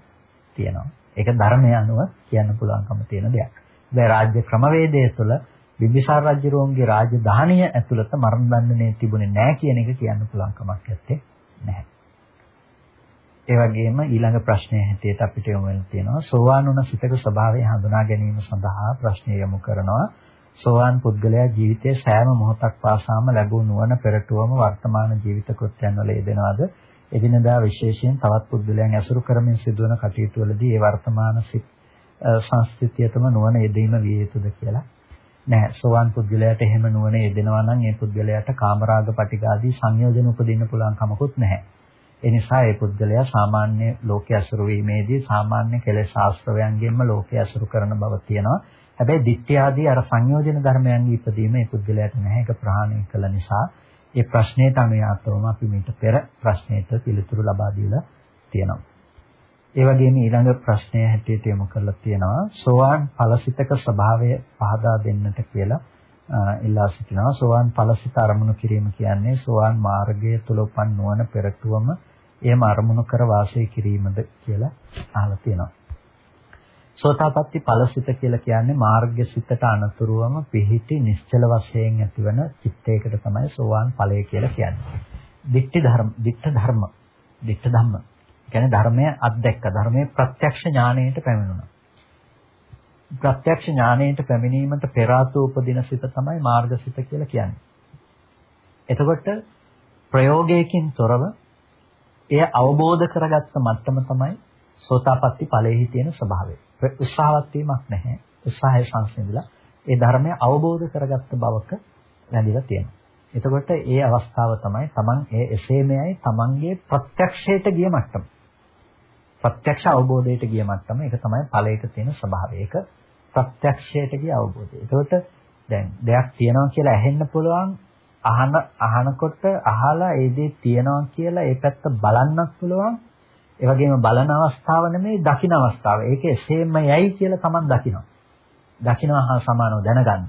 තියෙනවා. ඒක ධර්මය අනුව කියන්න පුළුවන්කම තියෙන දෙයක්. දැන් රාජ්‍ය ක්‍රමවේදය තුළ බිම්බිසාර රජුගේ රාජධානිය ඇතුළත මරණ දඬුවමේ තිබුණේ නැහැ කියන එක කියන්න පුළුවන් කමක් නැත්තේ නැහැ. ඒ වගේම ඊළඟ ප්‍රශ්නය හැටියට අපිට යොමු වෙන තියෙනවා සෝවාන් වුණ සිතක ස්වභාවය හඳුනා ගැනීම සඳහා ප්‍රශ්නය යොමු කරනවා. සෝවාන් පුද්ගලයා ජීවිතයේ සෑම මොහොතක් පාසාම ලැබූ නුවණ පෙරටුවම වර්තමාන ජීවිත කෘත්‍යයන් වල යෙදෙනවද? එදිනදා විශේෂයෙන් තවත් පුද්ගලයන් ඇසුරු කරමින් සිදුවන කටයුතු වලදී ඒ වර්තමාන සිත් සංස්කෘතියටම නුවණ යෙදීම විය යුතුද කියලා නැහැ. සෝවාන් පුද්ගලයාට එහෙම නුවණ යෙදෙනවා නම් ඒ පුද්ගලයාට කාමරාග පටිඝාදී සංයෝජන උපදින්න පුළුවන් කමකුත් නැහැ. ඒ නිසා ඒ පුද්ගලයා සාමාන්‍ය ලෝකයේ අසුරු වීමේදී සාමාන්‍ය කෙලෙස් ආශ්‍රවයන්ගෙන්ම ලෝකයේ අසුරු කරන බව තියෙනවා. හැබැයි ditthya ආදී අර සංයෝජන ධර්මයන්ගේ ඉපදීම ඒ පුද්ගලයාට නැහැ. ඒක ප්‍රහාණය කළ නිසා ඒ ප්‍රශ්නයට අනුයාතවම අපි මීට පෙර ප්‍රශ්නයට පිළිතුරු ලබා දීලා තියෙනවා. ඒ වගේම ඊළඟ ප්‍රශ්නය හැටියට යොමු කරලා තියෙනවා සෝවාන් ඵලසිතක ස්වභාවය පහදා දෙන්නට කියලා ඉල්ලා සිටිනවා. සෝවාන් ඵලසිත අරමුණු කිරීම කියන්නේ සෝවාන් මාර්ගය තුල උපන් නුවණ පෙරටුවම එයම අරමුණු කර වාසය කිරීමද කියලා අහලා තියෙනවා. සෝතාපට්ටි ඵලසිත කියලා කියන්නේ මාර්ගසිතට අනතුරුවම පිහිටි නිශ්චල වශයෙන් ඇතිවන චිත්තයකට තමයි සෝවාන් ඵලය කියලා කියන්නේ. දිට්ඨි ධර්ම, දිට්ඨ ධර්ම, දිට්ඨ ධම්ම. කියන්නේ ධර්මය අත්දැක්ක, ධර්මයේ ප්‍රත්‍යක්ෂ ඥාණයට පැමිණුණා. ප්‍රත්‍යක්ෂ ඥාණයට පැමිණීමට පෙර ආතෝ උපදින සිත තමයි මාර්ගසිත කියලා කියන්නේ. එතකොට ප්‍රයෝගයකින් තොරව එය අවබෝධ කරගත්ත මට්ටම තමයි සෝතාපට්ටි ඵලයේ තියෙන ස්වභාවය. උත්සාහවත් වීමක් නැහැ. උත්සාහය සංසිඳිලා ඒ ධර්මය අවබෝධ කරගත්ත බවක නැදිලා තියෙනවා. එතකොට ඒ අවස්ථාව තමයි Taman ඒ එසේමයි Tamanගේ ප්‍රත්‍යක්ෂයට ගිය මට්ටම. ප්‍රත්‍යක්ෂ අවබෝධයට ගිය මට්ටම ඒක තමයි ඵලයක තියෙන ස්වභාවය. ඒක ප්‍රත්‍යක්ෂයට ගිය අවබෝධය. එතකොට දැන් දෙයක් තියෙනවා කියලා ඇහෙන්න පුළුවන් අහන අහනකොට අහලා ඒ දේ තියෙනවා කියලා ඒ පැත්ත බලන්නත් පුළුවන් ඒ වගේම බලන අවස්ථාව නෙමෙයි දකින අවස්ථාව. ඒක එසේම යයි කියලා Taman දකිනවා. දකිනවා හා සමානව දැනගන්න.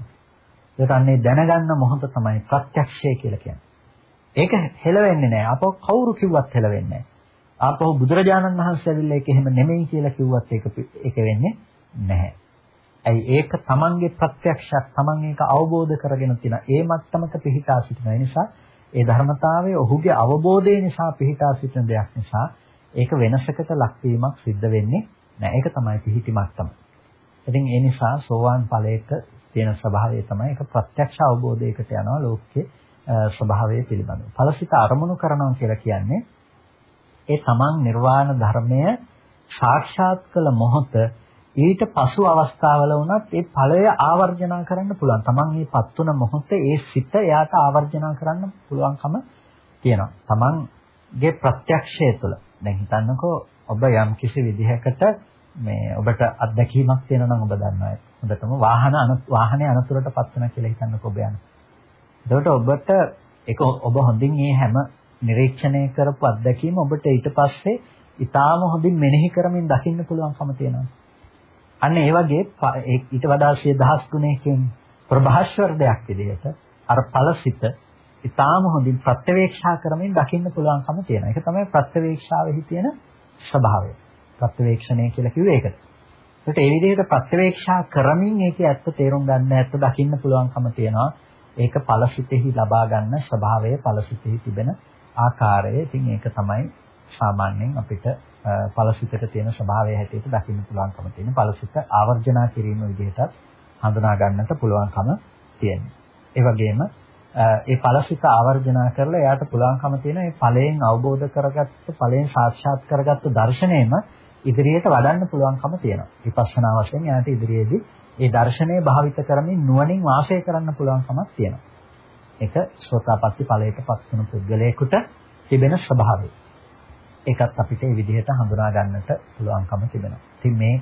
ඒක අන්නේ දැනගන්න මොහොත තමයි ප්‍රත්‍යක්ෂය කියලා කියන්නේ. ඒක හෙලවෙන්නේ නැහැ. අපව කවුරු කිව්වත් හෙලවෙන්නේ නැහැ. ආපහු බුදුරජාණන් වහන්සේ ඇවිල්ලා ඒක එහෙම නෙමෙයි කියලා කිව්වත් ඒක ඒක වෙන්නේ නැහැ. ඇයි ඒක Tamanගේ ප්‍රත්‍යක්ෂයක් Taman ඒක අවබෝධ කරගෙන තියෙන ඒ මට්ටමක පිහිටා සිටින නිසා ඒ ධර්මතාවය ඔහුගේ අවබෝධය නිසා පිහිටා සිටින දෙයක් නිසා ඒක වෙනසකට ලක්වීමක් සිද්ධ වෙන්නේ නැහැ. ඒක තමයි පිහිටි මට්ටම. ඉතින් ඒ නිසා සෝවාන් ඵලයක තියෙන ස්වභාවය තමයි ඒක ප්‍රත්‍යක්ෂ අවබෝධයකට යනවා ලෝකයේ ස්වභාවය පිළිබඳව. ඵලසිත අරමුණු කරනවා කියලා කියන්නේ ඒ තමන් නිර්වාණ ධර්මය සාක්ෂාත් කළ මොහොත ඊට පසු අවස්ථාවල වුණත් ඒ ඵලය ආවර්ජනා කරන්න පුළුවන්. තමන් මේපත් වුණ මොහොතේ ඒ සිත එයාට ආවර්ජනා කරන්න පුළුවන්කම තියෙනවා. තමන්ගේ ප්‍රත්‍යක්ෂය තුළ දැන් හිතන්නකෝ ඔබ යම් කිසි විදිහකට මේ ඔබට අත්දැකීමක් තියෙනවා නම් ඔබ දන්නවා. හොඳටම වාහන වාහනේ අනතුරට පත් වෙනවා කියලා හිතන්නකෝ ඔබ යන. එතකොට ඔබට ඒක ඔබ හොඳින් මේ හැම නිරීක්ෂණය කරපු අත්දැකීම ඔබට ඊට පස්සේ ඊටාම හොඳින් මෙනෙහි කරමින් දකින්න පුළුවන්කම තියෙනවා. අන්න ඒ වගේ ඊට වඩා 10000 ගුණයකින් ප්‍රභාස්වර දෙයක් විදිහට අර ඵලසිත ඉතාම හොඳින් ප්‍රත්‍යවේක්ෂා කරමින් දකින්න පුළුවන්කම තියෙනවා. ඒක තමයි ප්‍රත්‍යවේක්ෂාවෙහි තියෙන ස්වභාවය. ප්‍රත්‍යවේක්ෂණය කියලා කිව්වේ ඒකට. ඒකට ඒ විදිහට ප්‍රත්‍යවේක්ෂා කරමින් ඒකේ ඇත්ත තේරුම් ගන්න ඇත්ත දකින්න පුළුවන්කම තියෙනවා. ඒක ඵලසිතෙහි ලබා ගන්න ස්වභාවය ඵලසිතෙහි තිබෙන ආකාරය. ඉතින් ඒක තමයි සාමාන්‍යයෙන් අපිට ඵලසිතට තියෙන ස්වභාවය හැටියට දකින්න පුළුවන්කම තියෙන ඵලසිත ආවර්ජනා කිරීම විදිහට හඳුනා ගන්නට පුළුවන්කම තියෙනවා. ඒ වගේම ඒ ඵලසිත ආවර්ජනා කරලා එයාට පුළුවන්කම තියෙන මේ ඵලයෙන් අවබෝධ කරගත්ත ඵලයෙන් සාක්ෂාත් කරගත්ත දර්ශනයම ඉදිරියට වඩන්න පුළුවන්කම තියෙනවා. විපස්සනා වශයෙන් එයාට ඉදිරියේදී ඒ දර්ශනය භාවිත කරමින් නුවණින් වාසය කරන්න පුළුවන්කමක් තියෙනවා. ඒක සෝතාපට්ටි ඵලයටපත් වුණු පුද්ගලයෙකුට තිබෙන ස්වභාවය. ඒකත් අපිට මේ විදිහට හඳුනා ගන්නට පුළුවන්කම තිබෙනවා. ඉතින් මේ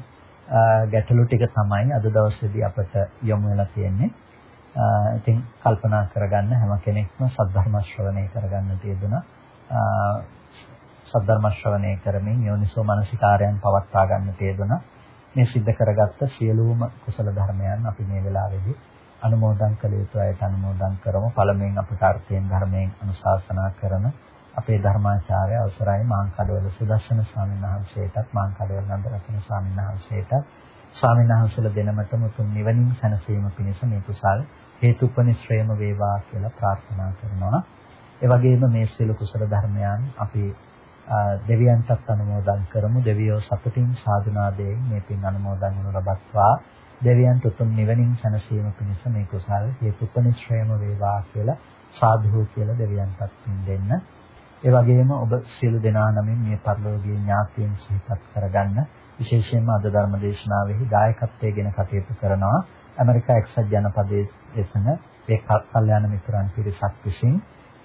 ගැටලු ටික තමයි අද දවසේදී අපට යොමු වෙලා තියෙන්නේ. ඉතින් කල්පනා කරගන්න හැම කෙනෙක්ම සද්ධර්ම ශ්‍රවණය කරගන්න තියෙදුනා. සද්ධර්ම ශ්‍රවණය කරමින් යෝනිසෝ මනසිකාරයන් පවත්වා ගන්න තියෙදුනා. මේ සිද්ධ කරගත්ත සියලුම කුසල ධර්මයන් අපි මේ වෙලාවේදී අනුමෝදන් කළ යුතු අයට අනුමෝදන් කරමු. පළමුවෙන් අපට අර්ථයෙන් ධර්මයෙන් අනුශාසනා කරන අපේ ධර්මාචාර්ය අවසරයි මාංකඩවල සුදර්ශන ස්වාමීන් වහන්සේටත් මාංකඩවල නන්දරත්න ස්වාමීන් වහන්සේටත් ස්වාමීන් වහන්සේලා දෙනමතම උතුම් නිවනින් සැනසීම පිණිස මේ කුසල් හේතුපනිශ්‍රයම වේවා කියලා ප්‍රාර්ථනා කරනවා. ඒ වගේම මේ සියලු කුසල ධර්මයන් අපි දෙවියන්ටත් අනුමෝදන් කරමු. දෙවියෝ සතුටින් සාධනාදයෙන් මේ පින් අනුමෝදන් වනු ලබත්වා දෙවියන්ට උතුම් නිවනින් සැනසීම පිණිස මේ කුසල් හේතුපනිශ්‍රයම වේවා කියලා සාධු කියලා දෙවියන්ටත් පින් දෙන්න. ඒ වගේම ඔබ සියලු දෙනා නමින් මේ පරිලෝකීය ඥාතීන් සිහිපත් කරගන්න. විශේෂයෙන්ම අද ධර්ම දේශනාවෙහි දායකත්වයෙන් කටයුතු කරනවා ඇමරිකා එක්සත් ජනපදයේ දෙසන ඒ කල්යාණ මිතුරන් පිරිසක් විසින්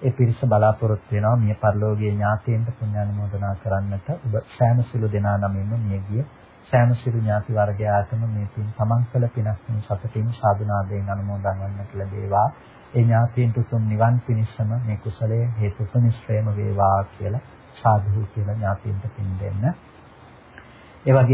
ඒ පිරිස බලාපොරොත්තු වෙනවා මිය පරලෝකීය ඥාතීන්ට පුණ්‍යානුමෝදනා කරන්නට. ඔබ සෑම සිළු දෙනා නමින්ම මියගිය සෑම සිළු ඥාති වර්ගයාටම මේ පින් තමන් කළ පිනක් සතුටින් සාදුනාදයෙන් අනුමෝදන් වන්නට ලැබේවා. ඒ ඥාතීන්ට උතුම් නිවන් පිණිසම මේ කුසලයේ හේතු ප්‍රනිශ්‍රේම වේවා කියලා සාදු කියලා ඥාතීන්ට පින් දෙන්න. ඒ වගේ